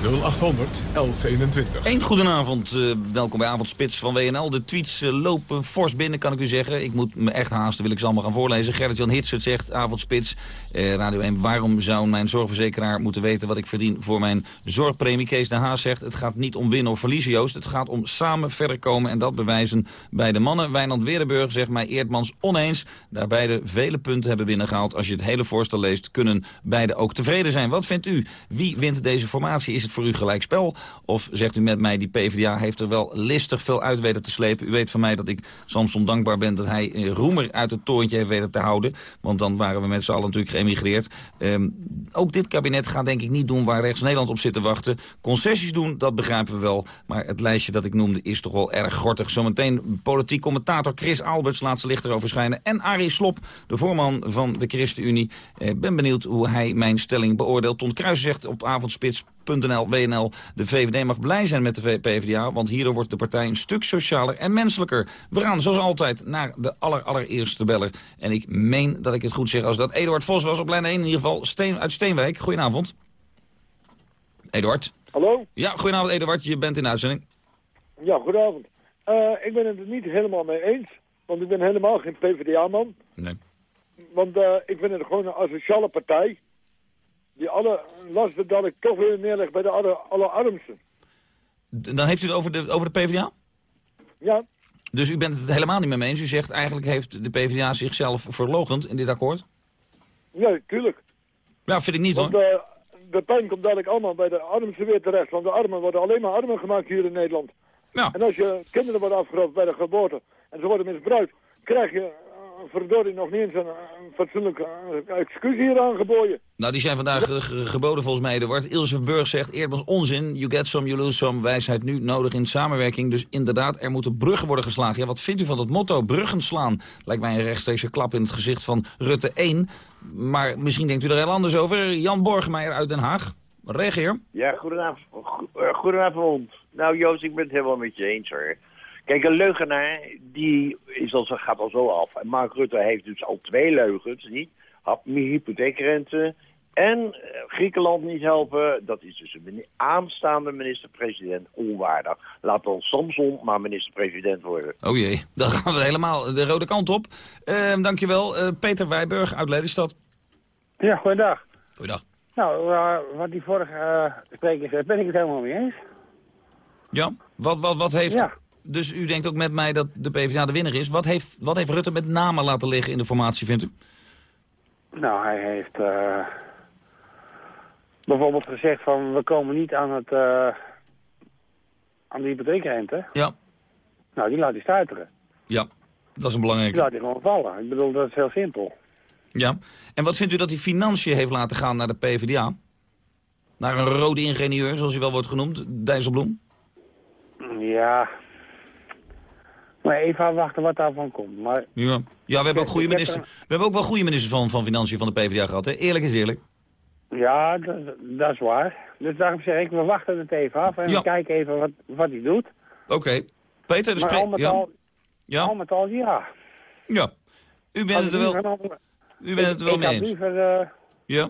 0800 1121. Eén goedenavond, uh, welkom bij Avondspits van WNL. De tweets uh, lopen fors binnen, kan ik u zeggen. Ik moet me echt haasten, wil ik ze allemaal gaan voorlezen. Gerrit-Jan Hitsert zegt, Avondspits, uh, Radio 1... waarom zou mijn zorgverzekeraar moeten weten wat ik verdien voor mijn zorgpremie? Kees de Haas zegt, het gaat niet om winnen of verliezen, Joost. Het gaat om samen verder komen en dat bewijzen bij de mannen. Wijnand Weerdenburg zegt mij Eerdmans oneens. Daar beide vele punten hebben binnengehaald. Als je het hele voorstel leest, kunnen beide ook tevreden zijn. Wat vindt u? Wie wint deze formatie? Is het voor u gelijkspel? Of zegt u met mij, die PvdA heeft er wel listig veel uit weten te slepen. U weet van mij dat ik Samson dankbaar ben dat hij eh, Roemer uit het torentje heeft weten te houden. Want dan waren we met z'n allen natuurlijk geëmigreerd. Um, ook dit kabinet gaat denk ik niet doen waar rechts Nederland op zit te wachten. Concessies doen, dat begrijpen we wel. Maar het lijstje dat ik noemde is toch wel erg gortig. Zometeen politiek commentator Chris Alberts laat zijn licht erover schijnen. En Arie Slop, de voorman van de ChristenUnie. Ik ben benieuwd hoe hij mijn stelling beoordeelt. Ton Kruijs zegt op avondspits.nl, WNL... de VVD mag blij zijn met de PvdA... want hierdoor wordt de partij een stuk socialer en menselijker. We gaan zoals altijd naar de aller, allereerste beller. En ik meen dat ik het goed zeg als dat Eduard Vos was op lijn 1 in ieder geval. Steen, uit Steenwijk. Goedenavond. Eduard. Hallo? Ja, goedenavond Eduard. Je bent in de uitzending. Ja, goedenavond. Uh, ik ben het er niet helemaal mee eens. Want ik ben helemaal geen PvdA-man. Nee. Want uh, ik vind het gewoon een asociale partij. Die alle lasten dat ik toch weer neerleg bij de alle, allerarmsten. Dan heeft u het over de, over de PvdA? Ja. Dus u bent het helemaal niet mee eens? U zegt eigenlijk heeft de PvdA zichzelf verlogend in dit akkoord? Ja, tuurlijk. Ja, vind ik niet want, hoor. Uh, de pijn komt dadelijk allemaal bij de armsten weer terecht. Want de armen worden alleen maar armer gemaakt hier in Nederland. Ja. En als je kinderen worden afgeroofd bij de geboorte en ze worden misbruikt, krijg je verdorie nog niet eens een, een fatsoenlijke uh, excuus hier aangeboden. Nou, die zijn vandaag ge ge geboden volgens mij, Eduard. Ilse Burg zegt, Eerdmans onzin, you get some, you lose some, wijsheid nu nodig in samenwerking. Dus inderdaad, er moeten bruggen worden geslagen. Ja, wat vindt u van dat motto, bruggen slaan? Lijkt mij een rechtstreekse klap in het gezicht van Rutte 1. Maar misschien denkt u er heel anders over. Jan Borgemeijer uit Den Haag. Reageer. Ja, goedenavond. Goedenavond. Nou Joost, ik ben het helemaal met je eens hoor. Kijk, een leugenaar die is al, gaat al zo af. En Mark Rutte heeft dus al twee leugens, niet? Hypotheekrente en Griekenland niet helpen. Dat is dus een aanstaande minister-president onwaardig. Laat dan Samson maar minister-president worden. Oh jee, dan gaan we helemaal de rode kant op. Uh, dankjewel, uh, Peter Wijburg uit Lelystad. Ja, goeiedag. Goeiedag. Nou, uh, wat die vorige uh, spreker zei, ben ik het helemaal mee eens. Ja, wat, wat, wat heeft... Ja. Dus u denkt ook met mij dat de PvdA de winnaar is. Wat heeft, wat heeft Rutte met name laten liggen in de formatie, vindt u? Nou, hij heeft uh, bijvoorbeeld gezegd van we komen niet aan, het, uh, aan de hypotheekrente. Ja. Nou, die laat hij stuiteren. Ja, dat is een belangrijke. Die laat hij gewoon vallen. Ik bedoel, dat is heel simpel. Ja, en wat vindt u dat hij financiën heeft laten gaan naar de PvdA? Naar een rode ingenieur, zoals hij wel wordt genoemd, Dijsselbloem? Ja, maar even afwachten wat daarvan komt. Maar... Ja. ja, we hebben ook goede ministers. We hebben ook wel goede ministers van, van Financiën van de PvdA gehad, hè? Eerlijk is eerlijk. Ja, dat, dat is waar. Dus daarom zeg ik, we wachten het even af en ja. we kijken even wat, wat hij doet. Oké. Okay. Peter, de met, ja. al, ja. al met al, ja. Ja. U bent het er wel, u bent het er wel mee eens. Liever uh, ja.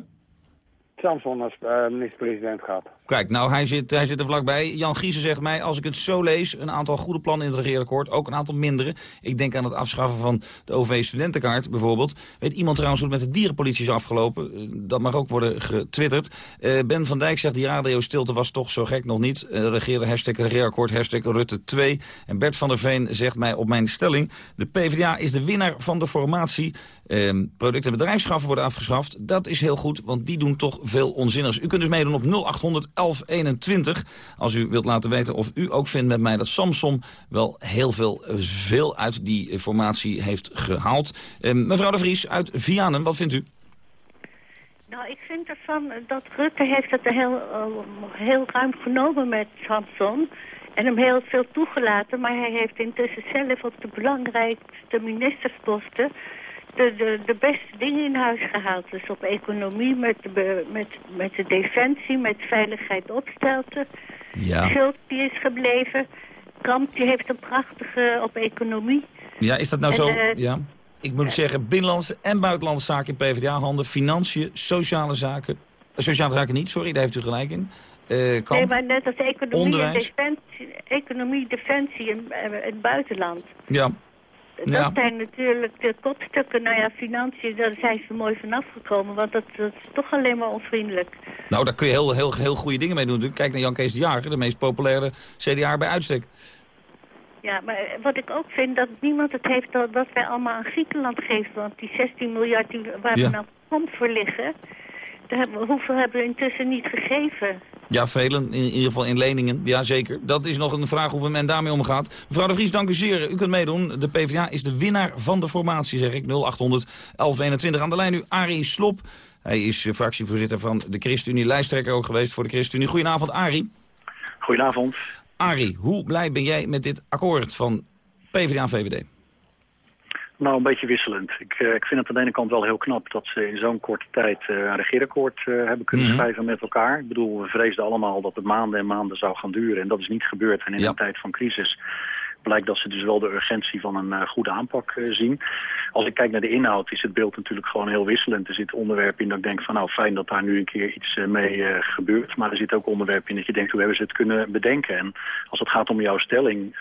Samson als uh, minister-president gehad. Kijk, nou, hij zit, hij zit er vlakbij. Jan Giesen zegt mij, als ik het zo lees... een aantal goede plannen in het regeerakkoord, ook een aantal mindere. Ik denk aan het afschaffen van de OV-studentenkaart bijvoorbeeld. Weet iemand trouwens hoe het met de dierenpolitie is afgelopen? Eh, Dat mag ook worden getwitterd. Eh, ben van Dijk zegt, die radiostilte was toch zo gek nog niet. Uh, hashtag regeerakkoord, Rutte 2. En Bert van der Veen zegt mij op mijn stelling... de PvdA is de winnaar van de formatie. Uh, product- en worden afgeschaft. Dat is heel goed, want die doen toch veel onzinnigs. U kunt dus meedoen op 0800 1121. Als u wilt laten weten of u ook vindt met mij dat Samson wel heel veel, veel uit die formatie heeft gehaald. Uh, mevrouw de Vries uit Vianen, wat vindt u? Nou, ik vind ervan dat Rutte heeft het heel, uh, heel ruim genomen met Samson. En hem heel veel toegelaten. Maar hij heeft intussen zelf op de belangrijkste ministersposten... De, de, de beste dingen in huis gehaald. Dus op economie, met de, met, met de defensie, met veiligheid opstelten. Ja. Die is gebleven. Kamp die heeft een prachtige op economie. Ja, is dat nou En, zo? eh, ja. Ik moet zeggen, binnenlandse en buitenlandse zaken in PvdA-handen, financiën, sociale zaken. eh, sociale zaken niet, sorry, daar heeft u gelijk in. Eh, Nee, maar net als economie, en defensie, economie defensie en het buitenland. Ja. Dat Ja. zijn natuurlijk de kopstukken. Nou ja, financiën, daar zijn ze mooi vanaf gekomen. Want dat, dat is toch alleen maar onvriendelijk. Nou, daar kun je heel, heel, heel goede dingen mee doen. natuurlijk. Kijk naar Jan Kees de Jager, de meest populaire CDA bij uitstek. Ja, maar wat ik ook vind, dat niemand het heeft dat, wat wij allemaal aan Griekenland geven. Want die 16 miljard die, waar Ja. we nou komt voor liggen... Hoeveel hebben we intussen niet gegeven? Ja, velen, in, in ieder geval in leningen. Ja, zeker. Dat is nog een vraag hoe men daarmee omgaat. Mevrouw de Vries, dank u zeer. U kunt meedoen. De PvdA is de winnaar van de formatie, zeg ik. 0800 1121. Aan de lijn nu Arie Slop. Hij is eh, fractievoorzitter van de ChristenUnie. Lijsttrekker ook geweest voor de ChristenUnie. Goedenavond, Arie. Goedenavond. Arie, hoe blij ben jij met dit akkoord van PvdA en VVD? Nou, een beetje wisselend. Ik, eh, ik vind het aan de ene kant wel heel knap dat ze in zo'n korte tijd eh, een regeerakkoord eh, hebben kunnen Mhm. schrijven met elkaar. Ik bedoel, we vreesden allemaal dat het maanden en maanden zou gaan duren. En dat is niet gebeurd. En in een tijd van crisis blijkt dat ze dus wel de urgentie van een goede aanpak zien. Als ik kijk naar de inhoud is het beeld natuurlijk gewoon heel wisselend. Er zitten onderwerpen in dat ik denk van nou fijn dat daar nu een keer iets mee gebeurt. Maar er zitten ook onderwerpen in dat je denkt hoe hebben ze het kunnen bedenken. En als het gaat om jouw stelling...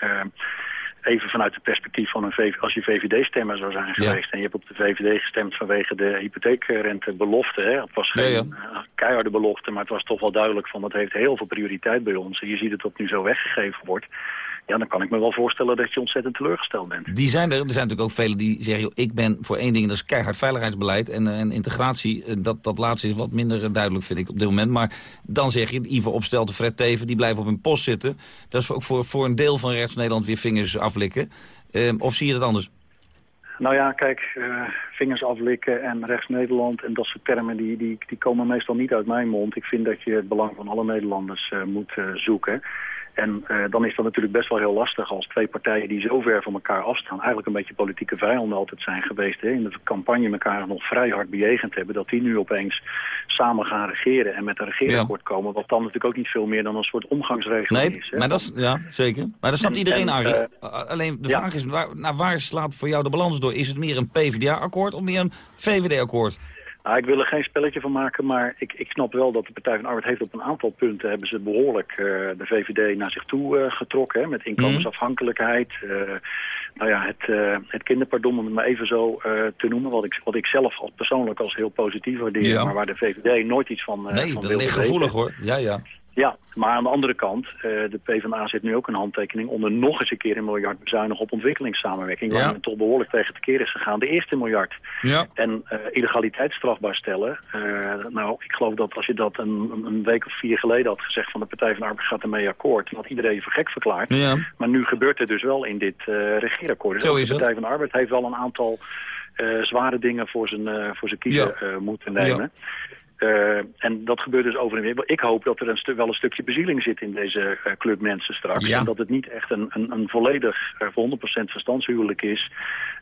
even vanuit het perspectief van een VV, als je VVD-stemmer zou zijn geweest... en je hebt op de VVD gestemd vanwege de hypotheekrentebelofte. Hè? Het was geen Ja, eh, keiharde belofte, maar het was toch wel duidelijk van... dat heeft heel veel prioriteit bij ons. En je ziet het dat nu zo weggegeven wordt. Ja, dan kan ik me wel voorstellen dat je ontzettend teleurgesteld bent. Die zijn er. Er zijn natuurlijk ook velen die zeggen... Joh, ik ben voor één ding, dat is keihard veiligheidsbeleid en, eh, en integratie. Eh, Dat, dat laatste is wat minder eh, duidelijk, vind ik, op dit moment. Maar dan zeg je, Ivo Opstelten, Fred Teven, die blijven op hun post zitten. Dat is ook voor, voor een deel van rechts-Nederland weer vingers aflikken. Eh, of zie je dat anders? Nou ja, kijk, vingers aflikken en rechts-Nederland en dat soort termen... Die, die, die komen meestal niet uit mijn mond. Ik vind dat je het belang van alle Nederlanders moet zoeken. En eh, dan is dat natuurlijk best wel heel lastig als twee partijen die zo ver van elkaar afstaan... eigenlijk een beetje politieke vijanden altijd zijn geweest. Hè, in de campagne elkaar nog vrij hard bejegend hebben... dat die nu opeens samen gaan regeren en met een regeerakkoord komen... wat dan natuurlijk ook niet veel meer dan een soort omgangsregeling Nee, is. Hè. maar dat is, ja, zeker. Maar dat snapt En- iedereen, en, Arie. eh, Alleen de ja. vraag is, waar, naar waar slaat voor jou de balans door? Is het meer een PvdA-akkoord of meer een VVD-akkoord? Nou, ik wil er geen spelletje van maken, maar ik, ik snap wel dat de Partij van de Arbeid heeft op een aantal punten hebben ze behoorlijk eh, de VVD naar zich toe eh, getrokken. Hè, met inkomensafhankelijkheid. eh, nou ja, het, het kinderpardon, om het maar even zo te noemen. Wat ik, wat ik zelf als, persoonlijk als heel positief waardeer. Ja. Maar waar de VVD nooit iets van, Nee, van dat ligt weten. gevoelig hoor. Ja, ja. Ja, maar aan de andere kant, eh, de PvdA zit nu ook een handtekening onder nog eens een keer een miljard bezuinigen op ontwikkelingssamenwerking. Waar Ja. men toch behoorlijk tegen te keer is gegaan. De eerste miljard. Ja. En eh, illegaliteit strafbaar stellen. eh, nou, ik geloof dat als je dat een, een- week of vier geleden had gezegd van de Partij van de Arbeid gaat ermee akkoord, dan had iedereen je voor gek verklaard. Ja. Maar nu gebeurt het dus wel in dit regeerakkoord. Dus Zo ook is de. Partij van de Arbeid heeft wel een aantal zware dingen voor zijn, voor zijn kiezer Ja. moeten nemen. Eh, en dat gebeurt dus over en weer. Ik hoop dat er een wel een stukje bezieling zit in deze eh, club mensen straks. Ja. En dat het niet echt een, een, een volledig, eh, voor 100% verstandshuwelijk is.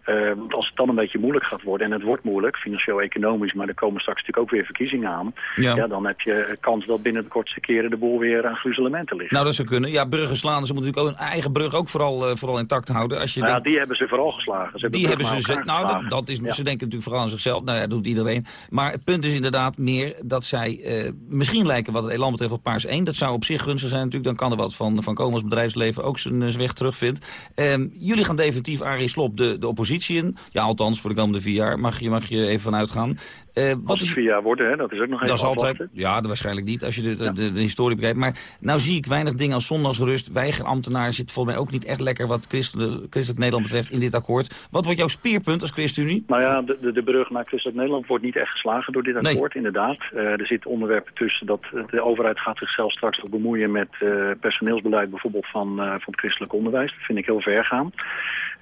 Uh, want als het dan een beetje moeilijk gaat worden, en het wordt moeilijk, financieel-economisch, maar er komen straks natuurlijk ook weer verkiezingen aan, ja. ja dan heb je kans dat binnen de kortste keren de boel weer aan gruzelementen ligt. Nou, dat zou kunnen. Ja, bruggen slaan, ze moeten natuurlijk ook hun eigen brug ook vooral, uh, vooral intact houden. Als je ja, die hebben ze vooral geslagen. Ze die hebben ze, nou, dat, dat, is, ja. ze denken natuurlijk vooral aan zichzelf, nou ja, dat doet iedereen. Maar het punt is inderdaad meer dat zij uh, misschien lijken wat het elan betreft op paars 1. Dat zou op zich gunstig zijn natuurlijk, dan kan er wat van, van komen als bedrijfsleven ook zijn weg terugvindt. Um, jullie gaan definitief Arie Slop de, de oppositie in. Ja, althans, voor de komende vier jaar mag je, mag je even vanuit gaan. Uh, wat is vier jaar worden, hè? dat is ook nog even Dat is altijd, ja, dat waarschijnlijk niet, als je de, de, de, de, historie begrijpt. Maar nou zie ik weinig dingen als zondagsrust. Weigerambtenaar zit volgens mij ook niet echt lekker wat christelijk, christelijk Nederland betreft in dit akkoord. Wat wordt jouw speerpunt als ChristenUnie? Nou ja, de, de, de brug naar christelijk Nederland wordt niet echt geslagen door dit akkoord, nee. inderdaad. Uh, er zitten onderwerpen tussen dat de overheid gaat zichzelf straks ook bemoeien met uh, personeelsbeleid bijvoorbeeld van, van het christelijk onderwijs. Dat vind ik heel ver gaan.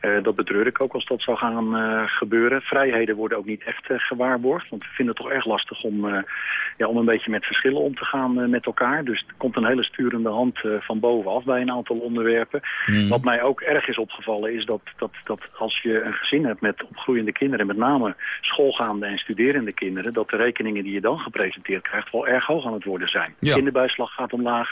Uh, dat betreur ik ook als dat zou gaan uh, gebeuren. Vrijheden worden ook niet echt uh, gewaarborgd. Want we vinden het toch erg lastig om, ja, om een beetje met verschillen om te gaan met elkaar. Dus er komt een hele sturende hand van bovenaf bij een aantal onderwerpen. Mm. Wat mij ook erg is opgevallen is dat, dat, dat als je een gezin hebt met opgroeiende kinderen... met name schoolgaande en studerende kinderen... dat de rekeningen die je dan gepresenteerd krijgt wel erg hoog aan het worden zijn. Ja. Kinderbijslag gaat omlaag.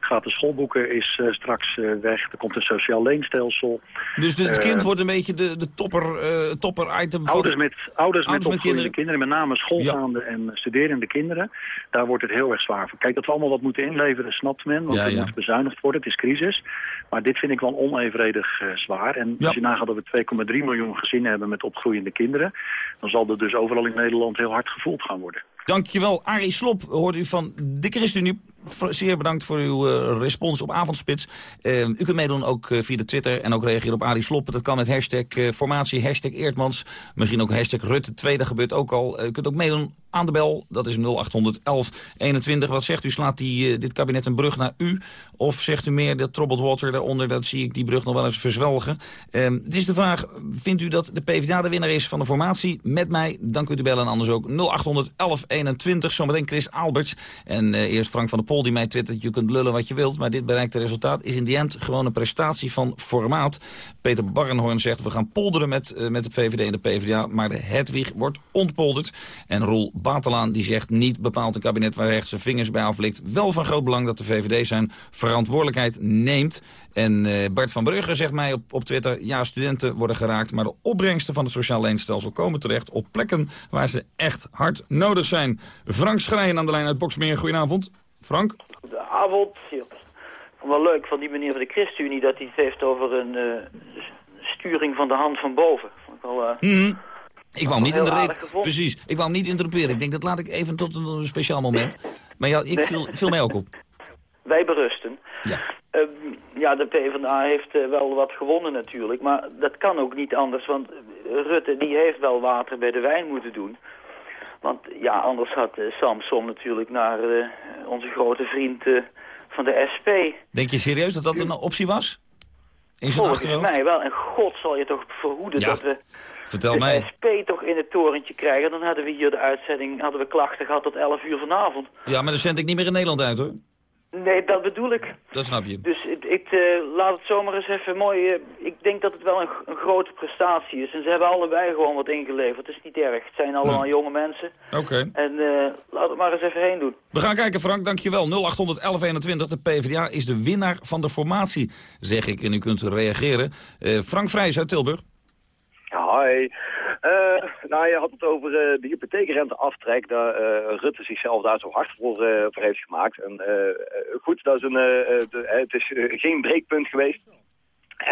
Gaat de schoolboeken is straks weg. Er komt een sociaal leenstelsel. Dus de, kind wordt een beetje de, de topper, uh, topper item ouders met, ouders, ouders met, met kinderen. kinderen, met name schoolgaande ja. en studerende kinderen. Daar wordt het heel erg zwaar voor. Kijk, dat we allemaal wat moeten inleveren, snapt men. Want er moet bezuinigd worden, het is crisis. Maar dit vind ik wel onevenredig uh, zwaar. En als je nagaat dat we 2,3 miljoen gezinnen hebben met opgroeiende kinderen... dan zal dat dus overal in Nederland heel hard gevoeld gaan worden. Dankjewel. Arie Slop hoort u van de ChristenUnie. Zeer bedankt voor uw uh, respons op Avondspits. Uh, u kunt meedoen ook uh, via de Twitter en ook reageren op Arie Slop. Dat kan met hashtag formatie, hashtag Eertmans. Misschien ook hashtag Rutte 2, dat gebeurt ook al. u kunt ook meedoen aan de bel, dat is 0811 21. Wat zegt u, slaat die, dit kabinet een brug naar u? Of zegt u meer, dat troubled water daaronder, dat zie ik die brug nog wel eens verzwelgen? Ehm, het is de vraag, vindt u dat de PvdA de winnaar is van de formatie? Met mij, dan kunt u bellen en anders ook 0811 21. Zometeen Chris Alberts en eerst Frank van der Pol die mij twittert, je kunt lullen wat je wilt... maar dit bereikte resultaat is in die end gewoon een prestatie van formaat. Peter Barrenhoorn zegt, we gaan polderen met, uh, met de VVD en de PvdA... maar de Hedwig wordt ontpolderd. En Roel Batelaan die zegt, niet bepaald een kabinet waar rechts zijn vingers bij aflikt. Wel van groot belang dat de VVD zijn verantwoordelijkheid neemt. En uh, Bart van Brugge zegt mij op, op Twitter... ja, studenten worden geraakt, maar de opbrengsten van het sociaal leenstelsel... komen terecht op plekken waar ze echt hard nodig zijn. Frank Schrijen aan de lijn uit Boksmeer, goedenavond. Frank? Goedenavond. Ja. Wel leuk van die meneer van de ChristenUnie dat hij het heeft over een uh, sturing van de hand van boven. Vond ik al, uh, mm -hmm. Ik wou hem niet in de Precies. Ik wou hem niet interrumperen. Ik denk dat laat ik even tot een speciaal moment. Maar ja, ik viel, viel mij ook op. Wij berusten. Ja. Uh, ja, de PvdA heeft uh, wel wat gewonnen natuurlijk. Maar dat kan ook niet anders. Want Rutte die heeft wel water bij de wijn moeten doen. Want ja, anders had uh, Samson natuurlijk naar uh, onze grote vriend uh, van de SP. Denk je serieus dat dat een optie was? In Volgens achterhoofd? mij wel. En god zal je toch verhoeden ja. dat we Vertel de mij. SP toch in het torentje krijgen. Dan hadden we hier de uitzending, hadden we klachten gehad tot 11 uur vanavond. Ja, maar dan zend ik niet meer in Nederland uit hoor. Nee, dat bedoel ik. Dat snap je. Dus ik, ik uh, laat het zomaar eens even mooi... Uh, ik denk dat het wel een, een, grote prestatie is. En ze hebben allebei gewoon wat ingeleverd. Het is niet erg. Het zijn allemaal nee. jonge mensen. Oké. Okay. En uh, laat het maar eens even heen doen. We gaan kijken, Frank. Dankjewel. 081121. De PvdA is de winnaar van de formatie, zeg ik. En u kunt reageren. Frank Vrijs uit Tilburg. Hoi. Uh, nou, je had het over uh, de hypotheekrenteaftrek, daar uh, Rutte zichzelf daar zo hard voor, heeft gemaakt. En goed, dat is een, het is geen breekpunt geweest.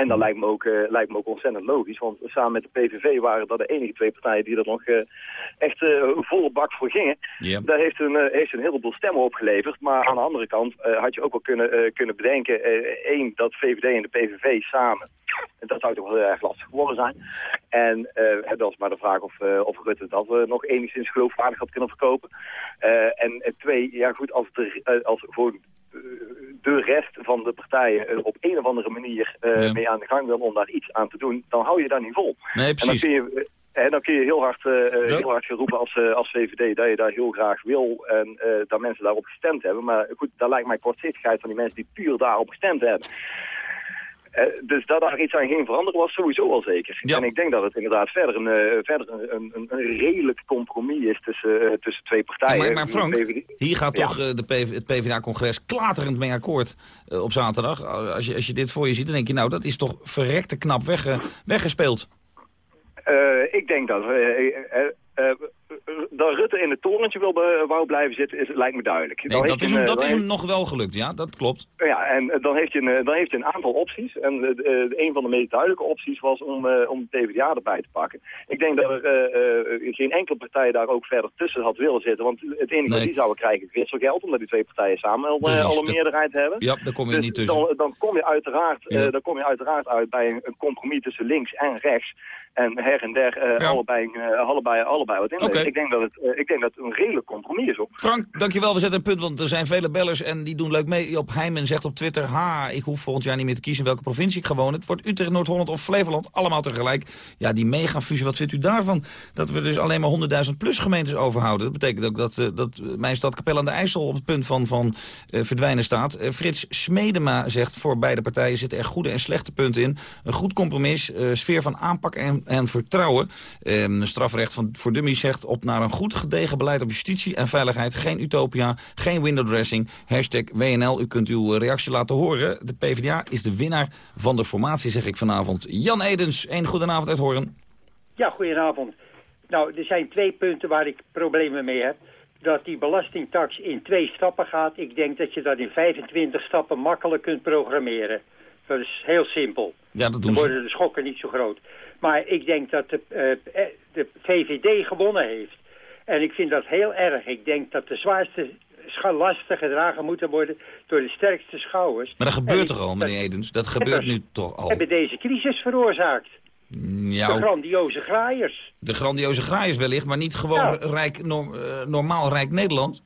En dat lijkt me, ook, uh, lijkt me ook ontzettend logisch, want samen met de PVV waren dat de enige twee partijen die er nog uh, echt uh, volle bak voor gingen. Yep. Daar heeft een, heeft een heleboel stemmen opgeleverd, maar aan de andere kant had je ook wel kunnen, kunnen bedenken, één, dat VVD en de PVV samen, dat zou toch wel heel erg lastig geworden zijn. En dat is maar de vraag of, of Rutte dat nog enigszins geloofwaardig had kunnen verkopen. en twee, ja goed, als, het als gewoon de rest van de partijen op een of andere manier ja. mee aan de gang wil om daar iets aan te doen, dan hou je daar niet vol. Nee, precies. En dan kun je, en dan kun je heel hard, uh, ja. heel hard geroepen als, uh, als VVD dat je daar heel graag wil en dat mensen daarop gestemd hebben. Maar goed, daar lijkt mij kortzichtigheid van die mensen die puur daarop gestemd hebben. Eh, dus dat daar iets aan ging veranderen was sowieso al zeker. En ik denk dat het inderdaad verder een, eh, verder een, een, een redelijk compromis is tussen, eh, tussen twee partijen. maar, maar Frank, hier gaat Ja. toch de PV het PvdA-congres klaterend mee akkoord op zaterdag. Als je, als je dit voor je ziet, dan denk je, nou, dat is toch verrekte knap wegge, weggespeeld. Ik denk dat, dat Rutte in het torentje wil, be- wou blijven zitten, is, lijkt me duidelijk. Nee, dat is hij een, dat eh, is hem nog wel gelukt, ja, dat klopt. Ja, en eh, dan heeft, je een, eh, dan heeft je een aantal opties. En eh, eh, een van de meest duidelijke opties was om, eh, om de PvdA erbij te pakken. Ik denk dat er eh, eh, geen enkele partij daar ook verder tussen had willen zitten. Want het enige wat die zouden krijgen is wisselgeld, omdat die twee partijen samen al, eh, een meerderheid hebben. Ja, daar kom je Dus niet tussen. Dan, dan, kom je uiteraard, eh, Ja. dan kom je uiteraard uit bij een, een compromis tussen links en rechts. En her en der eh, Ja. allebei, eh, allebei, allebei wat in. Oké. Ik, denk dat het, eh, ik denk dat het een redelijk compromis is. Hoor. Frank, dankjewel. We zetten een punt, want er zijn vele bellers en die doen leuk mee. Job Heijmen zegt op Twitter, ha, ik hoef volgend jaar niet meer te kiezen in welke provincie ik ga wonen. Het wordt Utrecht, Noord-Holland of Flevoland, allemaal tegelijk. Ja, die megafusie, wat vindt u daarvan? Dat we dus alleen maar 100.000 plus gemeentes overhouden. Dat betekent ook dat, eh, dat eh, mijn stad Capelle aan de IJssel op het punt van, van eh, verdwijnen staat. Eh, Frits Smedema zegt, voor beide partijen zitten er goede en slechte punten in. Een goed compromis, eh, sfeer van aanpak en, en vertrouwen. Eh, strafrecht van, voor dummies zegt op naar een goed gedegen beleid op justitie en veiligheid. Geen utopia, geen window dressing. Hashtag WNL, u kunt uw reactie laten horen. De PvdA is de winnaar van de formatie, zeg ik vanavond. Jan Edens, een goedenavond uit Horen. Ja, goedenavond. Nou, er zijn twee punten waar ik problemen mee heb. Dat die belastingtax in twee stappen gaat. Ik denk dat je dat in 25 stappen makkelijk kunt programmeren. Dat is heel simpel. Ja, dat doen Dan ze. worden de schokken niet zo groot. Maar ik denk dat de, eh, eh, de VVD gewonnen heeft. En ik vind dat heel erg. Ik denk dat de zwaarste lasten gedragen moeten worden door de sterkste schouwers. Maar dat gebeurt ik- toch al, meneer Edens? Dat gebeurt nu toch al? Hebben deze crisis veroorzaakt. De Ja, grandioze graaiers. de grandioze graaiers wellicht, maar niet gewoon Ja. rijk, eh, normaal rijk Nederland.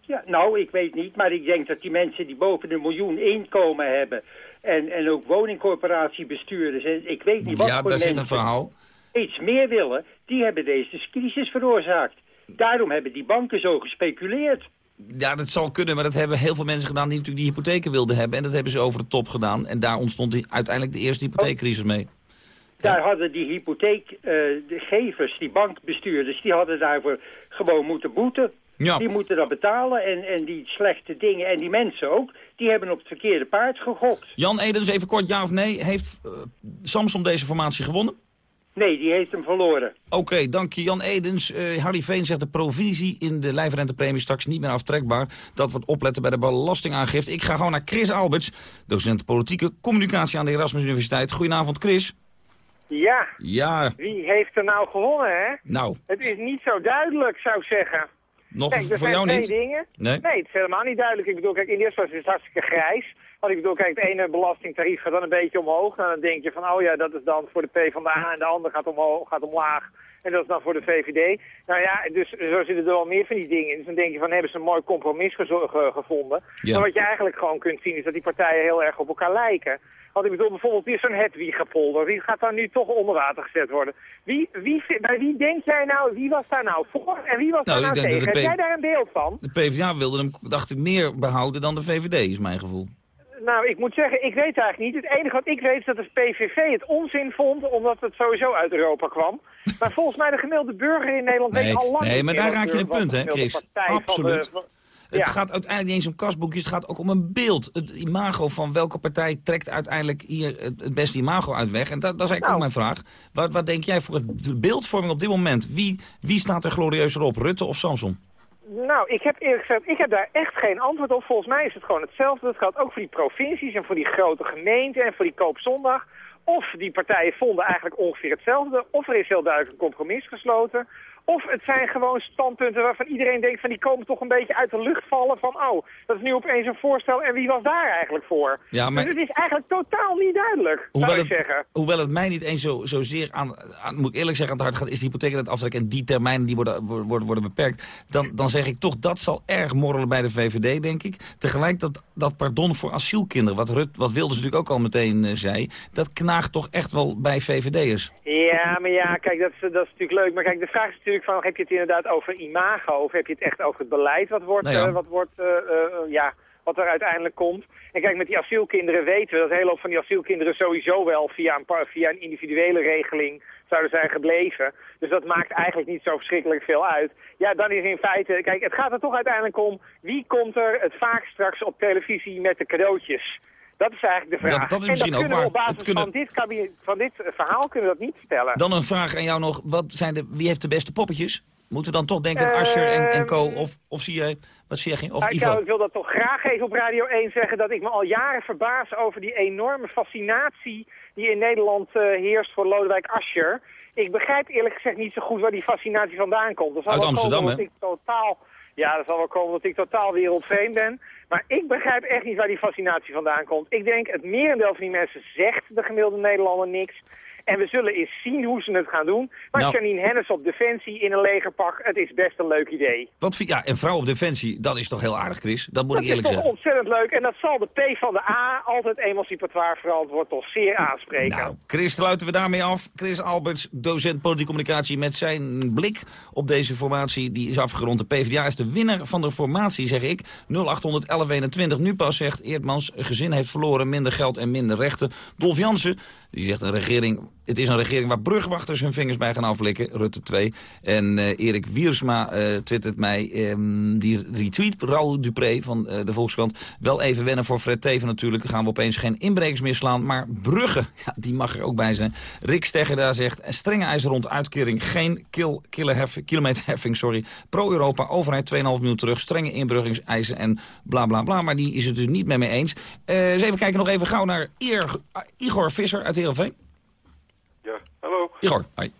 Ja, nou, ik weet niet, maar ik denk dat die mensen die boven een miljoen inkomen hebben... en, en ook woningcorporatiebestuurders, en ik weet niet wat Ja, voor daar zit mensen een verhaal. Iets meer willen... die hebben deze crisis veroorzaakt. Daarom hebben die banken zo gespeculeerd. Ja, dat zal kunnen, maar dat hebben heel veel mensen gedaan die natuurlijk die hypotheken wilden hebben. En dat hebben ze over de top gedaan. En daar ontstond die, uiteindelijk de eerste hypotheekcrisis mee. Daar hadden die hypotheekgevers, die bankbestuurders... die hadden daarvoor gewoon moeten boeten. Ja. Die moeten dat betalen en, en die slechte dingen... en die mensen ook, die hebben op het verkeerde paard gegokt. Jan Edens, even kort ja of nee. Heeft eh, Samson deze formatie gewonnen? Nee, die heeft hem verloren. Oké, dank je Jan Edens. Eh, Harry Veen zegt de provisie in de lijfrentepremie straks niet meer aftrekbaar. Dat wordt opletten bij de belastingaangifte. Ik ga gewoon naar Chris Alberts, docent politieke communicatie aan de Erasmus Universiteit. Goedenavond Chris. Ja, Ja, wie heeft er nou gewonnen, hè? nou, Het is niet zo duidelijk, zou ik zeggen. nog Kijk, er voor zijn jou twee niet? dingen. Nee? het is helemaal niet duidelijk. Ik bedoel, kijk, in de eerste plaats is het hartstikke grijs. Want ik bedoel, kijk, het ene belastingtarief gaat dan een beetje omhoog. Nou, dan denk je van, oh ja, dat is dan voor de PvdA en de andere gaat, omhoog, gaat omlaag. En dat is dan voor de VVD. Nou ja, dus zo zitten er wel meer van die dingen in. Dus dan denk je van, hebben ze een mooi compromis ge- gevonden. Ja. Maar wat je eigenlijk gewoon kunt zien is dat die partijen heel erg op elkaar lijken. Want ik bedoel, bijvoorbeeld hier zo'n Hedwigepolder. Die gaat dan nu toch onder water gezet worden. Wie, wie, bij wie denk jij nou, wie was daar nou voor en wie was Nou, daar nou dat tegen? Heb jij daar een beeld van? De PvdA wilde hem, dacht ik, meer behouden dan de VVD, is mijn gevoel. Nou, ik moet zeggen, ik weet eigenlijk niet. Het enige wat ik weet is dat de PVV het onzin vond, omdat het sowieso uit Europa kwam. Maar volgens mij de gemiddelde burger in Nederland Nee, weet al lang nee, maar daar raak je een punt, hè, Chris? de- Absoluut. Het Ja. gaat uiteindelijk niet eens om kastboekjes, het gaat ook om een beeld. Het imago van welke partij trekt uiteindelijk hier het, het beste imago uit weg. En dat, dat is eigenlijk Nou. ook mijn vraag. Wat, wat denk jij voor het, de beeldvorming op dit moment? Wie, wie staat er glorieuzer op, Rutte of Samson? Nou, ik heb eerlijk gezegd, ik heb daar echt geen antwoord op. Volgens mij is het gewoon hetzelfde. Dat geldt ook voor die provincies en voor die grote gemeenten en voor die koopzondag. Of die partijen vonden eigenlijk ongeveer hetzelfde. Of er is heel duidelijk een compromis gesloten. Of het zijn gewoon standpunten waarvan iedereen denkt van die komen toch een beetje uit de lucht vallen van oh, dat is nu opeens een voorstel en wie was daar eigenlijk voor? Ja, maar- Dus het is eigenlijk totaal niet duidelijk, Hoewel zou ik het, zeggen. hoewel het mij niet eens zo, zozeer aan, aan, moet ik eerlijk zeggen, aan het hart gaat, is de hypotheek het aftrek en die termijnen die worden, worden, worden beperkt. Dan, dan zeg ik toch, dat zal erg morrelen bij de VVD, denk ik. Tegelijk dat, dat pardon voor asielkinderen, wat, Rut, wat Wilders natuurlijk ook al meteen eh, zei, dat knaagt toch echt wel bij VVD'ers. Ja, maar ja, kijk, dat is, dat is natuurlijk leuk. Maar kijk, de vraag is natuurlijk van, heb je het inderdaad over imago? Of heb je het echt over het beleid wat wordt, Nou ja. eh, wat wordt, eh, eh, ja, wat er uiteindelijk komt. En kijk, met die asielkinderen weten we dat een hele hoop van die asielkinderen sowieso wel via een, via een individuele regeling zouden zijn gebleven. Dus dat maakt eigenlijk niet zo verschrikkelijk veel uit. Ja, dan is in feite, kijk, het gaat er toch uiteindelijk om, wie komt er het vaak straks op televisie met de cadeautjes? Dat is eigenlijk de vraag. Dat- dat is en misschien dat ook waar. op basis Het kunnen- van, dit kabinet, van dit verhaal kunnen we dat niet stellen. Dan een vraag aan jou nog. Wat zijn de, wie heeft de beste poppetjes? Moeten we dan toch denken aan Asher en, en Co? Of, of zie jij, wat zie jij? Of Nou, ik, Ivo? wil- ik wil dat toch graag even op Radio 1 zeggen... dat ik me al jaren verbaas over die enorme fascinatie... die in Nederland eh, heerst voor Lodewijk Asscher. Ik begrijp eerlijk gezegd niet zo goed waar die fascinatie vandaan komt. Dat zal Uit Amsterdam, hè? ik totaal... Ja, dat zal wel komen omdat ik totaal wereldvreemd ben. Maar ik begrijp echt niet waar die fascinatie vandaan komt. Ik denk, het merendeel van die mensen zegt de gemiddelde Nederlander niks... En we zullen eens zien hoe ze het gaan doen. Maar Nou. Janine Hennis op Defensie in een legerpak, het is best een leuk idee. Wat vind, ja, en vrouw op Defensie, dat is toch heel aardig, Chris? Dat moet Dat ik is eerlijk toch zeggen. ontzettend leuk. En dat zal de P van de A, altijd emancipatoire verantwoord, toch zeer aanspreken. Nou, Chris, sluiten we daarmee af. Chris Alberts, docent politieke communicatie, met zijn blik op deze formatie. Die is afgerond. De PvdA is de winnaar van de formatie, zeg ik. 081121. Nu pas zegt Eerdmans, gezin heeft verloren, minder geld en minder rechten. Dolf Jansen, die zegt een regering... Het is een regering waar brugwachters hun vingers bij gaan aflikken, Rutte 2. En eh, Erik Wiersma eh, twittert mij, ehm, die retweet Raoul Dupré van eh, de Volkskrant. Wel even wennen voor Fred Teven natuurlijk. Gaan we opeens geen inbrekers meer slaan, maar bruggen. Ja, die mag er ook bij zijn. Rick Stegger daar zegt, strenge eisen rond uitkering. Geen kilometerheffing, sorry. Pro-Europa, overheid 2,5 miljoen terug. Strenge inbruggingseisen en bla bla bla. Maar die is het dus niet met me eens. Eens even kijken nog even gauw naar Igor Visser uit Heerenveen. Ja, hallo. Igor, hoi.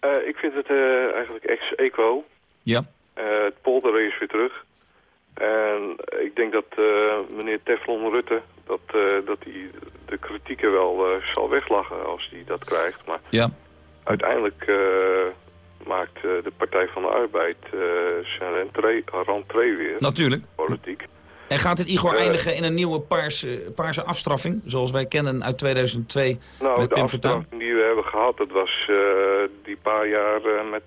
Eh, ik vind het eh, eigenlijk ex-equo. Ja. Eh, het polderen is weer terug. En ik denk dat meneer Teflon Rutte, dat, eh, dat hij de kritieken wel zal weglachen als hij dat krijgt. Maar Ja. uiteindelijk maakt de Partij van de Arbeid zijn rentree, rentree weer. Natuurlijk. Politiek. En gaat het Igor Eh, eindigen in een nieuwe paarse, paarse afstraffing? Zoals wij kennen uit 2002 Nou, met de Pim Fortuyn? afstraffing die we hebben gehad, dat was eh, die paar jaar eh, met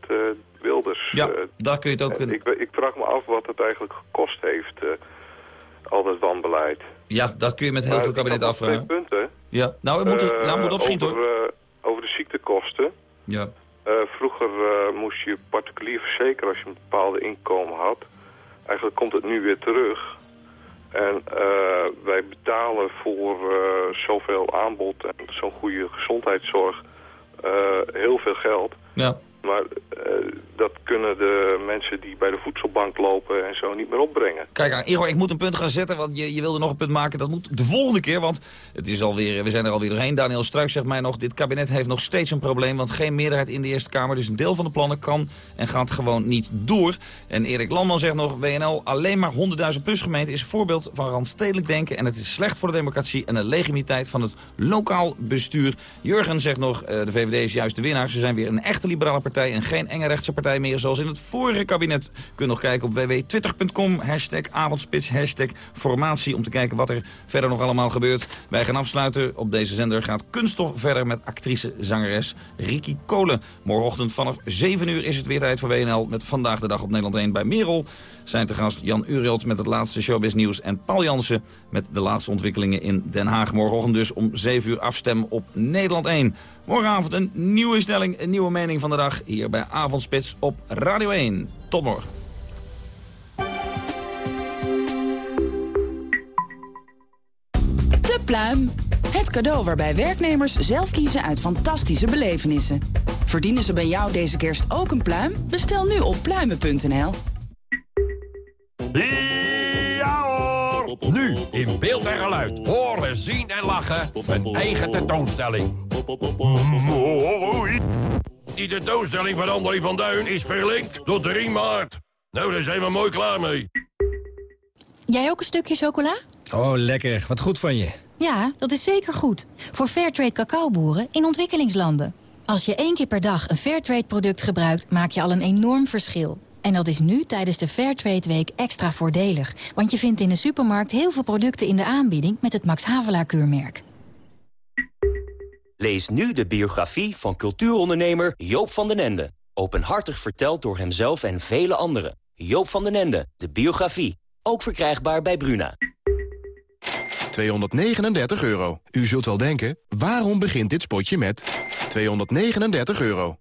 Wilders. Ja, daar kun je het ook... en ik, ik vraag me af wat het eigenlijk gekost heeft, al dat wanbeleid. Ja, dat kun je met heel Maar veel kabinet nog twee afvragen. punten. Ja, nou, we moeten, Eh, ja, moet opschieten over, hoor. over de ziektekosten. Ja. Vroeger moest je particulier verzekeren als je een bepaalde inkomen had. Eigenlijk komt het nu weer terug. En eh, wij betalen voor eh, zoveel aanbod en zo'n goede gezondheidszorg eh, heel veel geld. Ja. Maar eh, dat kunnen de mensen die bij de voedselbank lopen en zo niet meer opbrengen. Kijk, aan, Igor, ik moet een punt gaan zetten, want je, je wilde nog een punt maken. Dat moet de volgende keer, want het is alweer, we zijn er alweer doorheen. Daniel Struik zegt mij nog, dit kabinet heeft nog steeds een probleem... want geen meerderheid in de Eerste Kamer, dus een deel van de plannen kan en gaat gewoon niet door. En Erik Landman zegt nog, WNL alleen maar 100.000 plus gemeente... is een voorbeeld van randstedelijk denken en het is slecht voor de democratie... en de legitimiteit van het lokaal bestuur. Jurgen zegt nog, eh, de VVD is juist de winnaar. Ze zijn weer een echte liberale partij en geen enge rechtse partij meer... zoals in het vorige kabinet. Kunt nog kijken op www.twitter.com, hashtag avondspits, hashtag formatie... om te kijken wat er verder nog allemaal gebeurt. Wij gaan afsluiten. Op deze zender gaat Kunststof verder met actrice-zangeres Riki Kolen. Morgenochtend vanaf 7 uur is het weer tijd voor WNL... met Vandaag de Dag op Nederland 1 bij Merel. Zijn te gast Jan Uriot met het laatste showbiz nieuws... en Paul Jansen met de laatste ontwikkelingen in Den Haag. Morgenochtend dus om 7 uur afstemmen op Nederland 1. Morgenavond een nieuwe stelling, een nieuwe mening van de dag... hier bij Avondspits op Radio 1. Tot morgen. De pluim. Het cadeau waarbij werknemers zelf kiezen uit fantastische belevenissen. Verdienen ze bij jou deze kerst ook een pluim? Bestel nu op pluimen.nl. Nu in beeld en geluid. Horen, zien en lachen. Een eigen tentoonstelling. Mooi! Die tentoonstelling van André van Duin is verlengd tot 3 maart. Nou, daar zijn we mooi klaar mee. Jij ook een stukje chocola? Oh, lekker. Wat goed van je. Ja, dat is zeker goed. Voor Fairtrade cacaoboeren in ontwikkelingslanden. Als je één keer per dag een Fairtrade product gebruikt, maak je al een enorm verschil. En dat is nu tijdens de Fairtrade Week extra voordelig. Want je vindt in de supermarkt heel veel producten in de aanbieding met het Max Havelaar keurmerk. Lees nu de biografie van cultuurondernemer Joop van den Ende. Openhartig verteld door hemzelf en vele anderen. Joop van den Ende, de biografie. Ook verkrijgbaar bij Bruna. 239 euro. U zult wel denken, waarom begint dit spotje met 239 euro?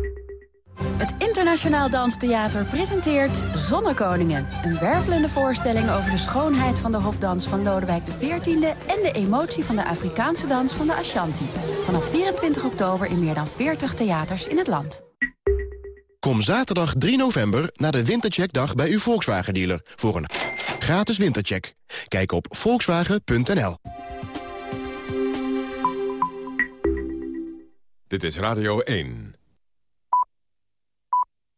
Het Internationaal Danstheater presenteert Zonnekoningen. Een wervelende voorstelling over de schoonheid van de hofdans van Lodewijk XIV... en de emotie van de Afrikaanse dans van de Ashanti. Vanaf 24 oktober in meer dan 40 theaters in het land. Kom zaterdag 3 november naar de Wintercheckdag bij uw Volkswagen-dealer... voor een gratis wintercheck. Kijk op volkswagen.nl. Dit is Radio 1.